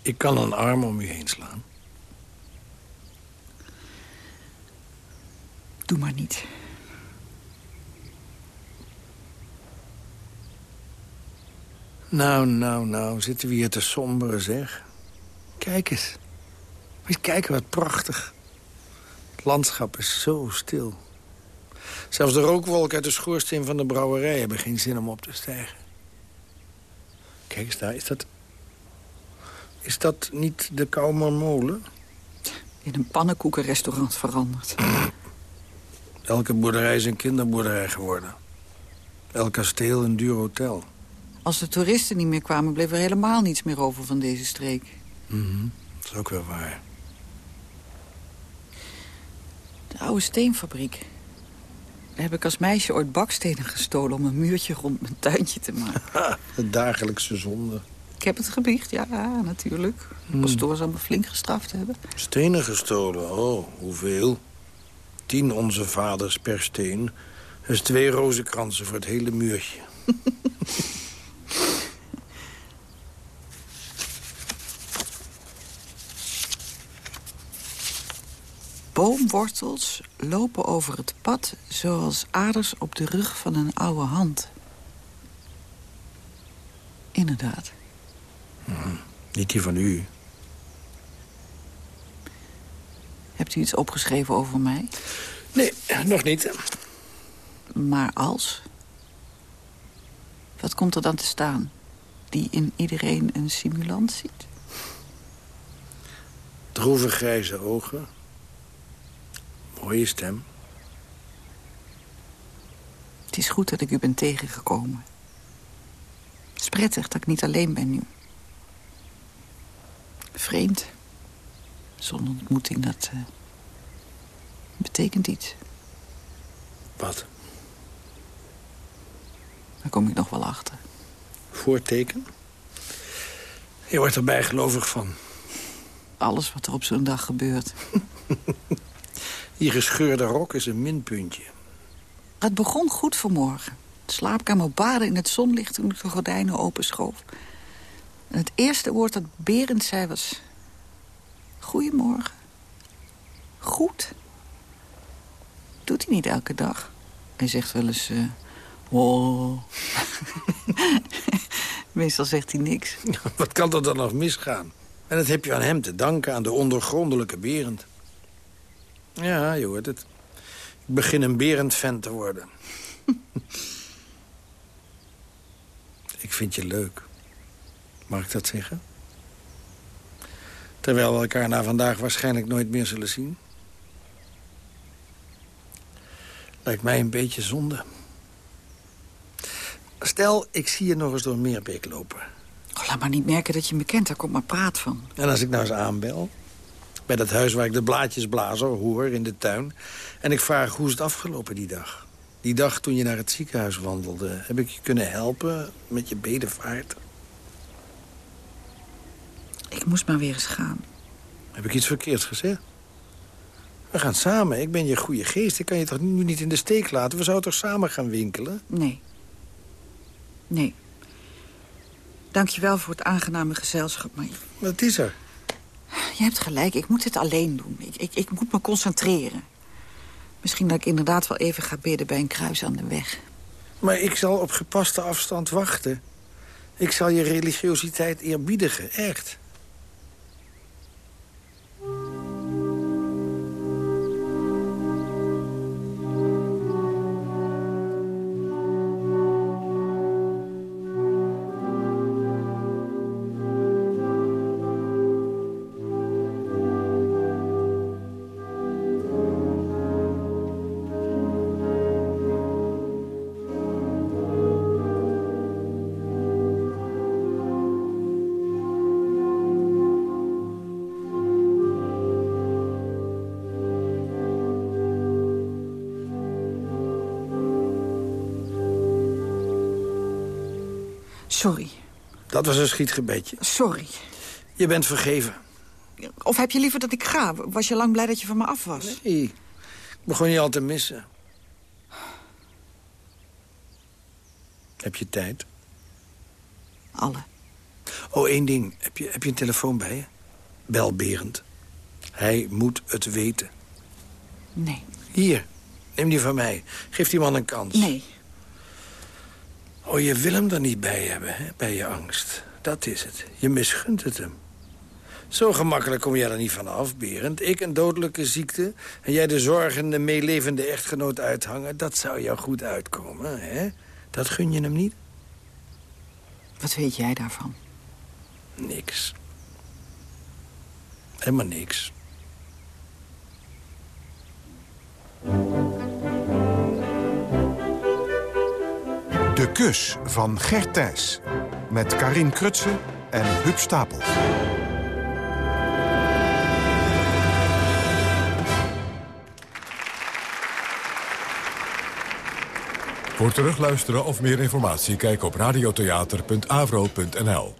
Ik kan een arm om u heen slaan. Doe maar niet. Nou, nou, nou, zitten we hier te somberen, zeg. Kijk eens. Eens kijken, wat prachtig. Het landschap is zo stil. Zelfs de rookwolken uit de schoorsteen van de brouwerij... hebben geen zin om op te stijgen. Kijk eens daar, is dat... Is dat niet de Koumermolen? In een pannenkoekenrestaurant veranderd. Elke boerderij is een kinderboerderij geworden. Elk kasteel een duur hotel. Als de toeristen niet meer kwamen, bleef er helemaal niets meer over van deze streek. Mm Dat is ook wel waar. De oude steenfabriek. Daar heb ik als meisje ooit bakstenen gestolen... om een muurtje rond mijn tuintje te maken. de dagelijkse zonde. Ik heb het gebiecht, ja, natuurlijk. De Hmm. pastoor zal me flink gestraft hebben. Stenen gestolen, oh, hoeveel? Tien onze vaders per steen. Dus twee rozenkransen voor het hele muurtje. Boomwortels lopen over het pad zoals aders op de rug van een oude hand. Inderdaad. Niet die van u. Hebt u iets opgeschreven over mij? Nee, nog niet. Maar als? Wat komt er dan te staan? Die in iedereen een simulant ziet? Droeve grijze ogen. Mooie stem. Het is goed dat ik u ben tegengekomen. Het is prettig dat ik niet alleen ben nu. Vreemd. Zo'n ontmoeting, dat eh, betekent iets. Wat? Daar kom ik nog wel achter. Voorteken? Je wordt er bijgelovig van. Alles wat er op zo'n dag gebeurt. Die gescheurde rok is een minpuntje. Het begon goed vanmorgen. De slaapkamer baden in het zonlicht toen ik de gordijnen openschoof. En het eerste woord dat Berend zei was... Goedemorgen. Goed. Doet hij niet elke dag. Hij zegt wel eens... oh. Meestal zegt hij niks. Wat kan er dan nog misgaan? En dat heb je aan hem te danken, aan de ondergrondelijke Berend. Ja, je hoort het. Ik begin een Berend-fan te worden. ik vind je leuk. Mag ik dat zeggen? Terwijl we elkaar na vandaag waarschijnlijk nooit meer zullen zien. Lijkt mij een beetje zonde. Stel, ik zie je nog eens door Meerbeek lopen. Oh, laat maar niet merken dat je me kent, daar komt maar praat van. En als ik nou eens aanbel... bij dat huis waar ik de blaadjesblazer hoor in de tuin... en ik vraag hoe is het afgelopen die dag? Die dag toen je naar het ziekenhuis wandelde... heb ik je kunnen helpen met je bedevaart? Ik moest maar weer eens gaan. Heb ik iets verkeerds gezegd? We gaan samen. Ik ben je goede geest. Ik kan je toch nu niet in de steek laten? We zouden toch samen gaan winkelen? Nee. Nee. Dank je wel voor het aangename gezelschap, maar... Wat is er? Je hebt gelijk, ik moet dit alleen doen. Ik, ik, ik moet me concentreren. Misschien dat ik inderdaad wel even ga bidden bij een kruis aan de weg. Maar ik zal op gepaste afstand wachten. Ik zal je religiositeit eerbiedigen, echt. Sorry, Dat was een schietgebedje. sorry. Je bent vergeven. Of heb je liever dat ik ga? Was je lang blij dat je van me af was? Nee, ik begon je al te missen. Heb je tijd? Alle. Oh, één ding. Heb je, heb je een telefoon bij je? Bel Berend. Hij moet het weten. Nee. Hier, neem die van mij. Geef die man een kans. Nee. Oh, je wil hem er niet bij hebben, hè? bij je angst. Dat is het. Je misgunt het hem. Zo gemakkelijk kom jij er niet van af, Berend. Ik een dodelijke ziekte en jij de zorgende, meelevende echtgenoot uithangen. Dat zou jou goed uitkomen, hè? Dat gun je hem niet? Wat weet jij daarvan? Niks. Helemaal niks. De kus van Gert Thijs. Met Karin Krutse en Huub Stapel. Voor terugluisteren of meer informatie kijk op radiotheater.avro.nl.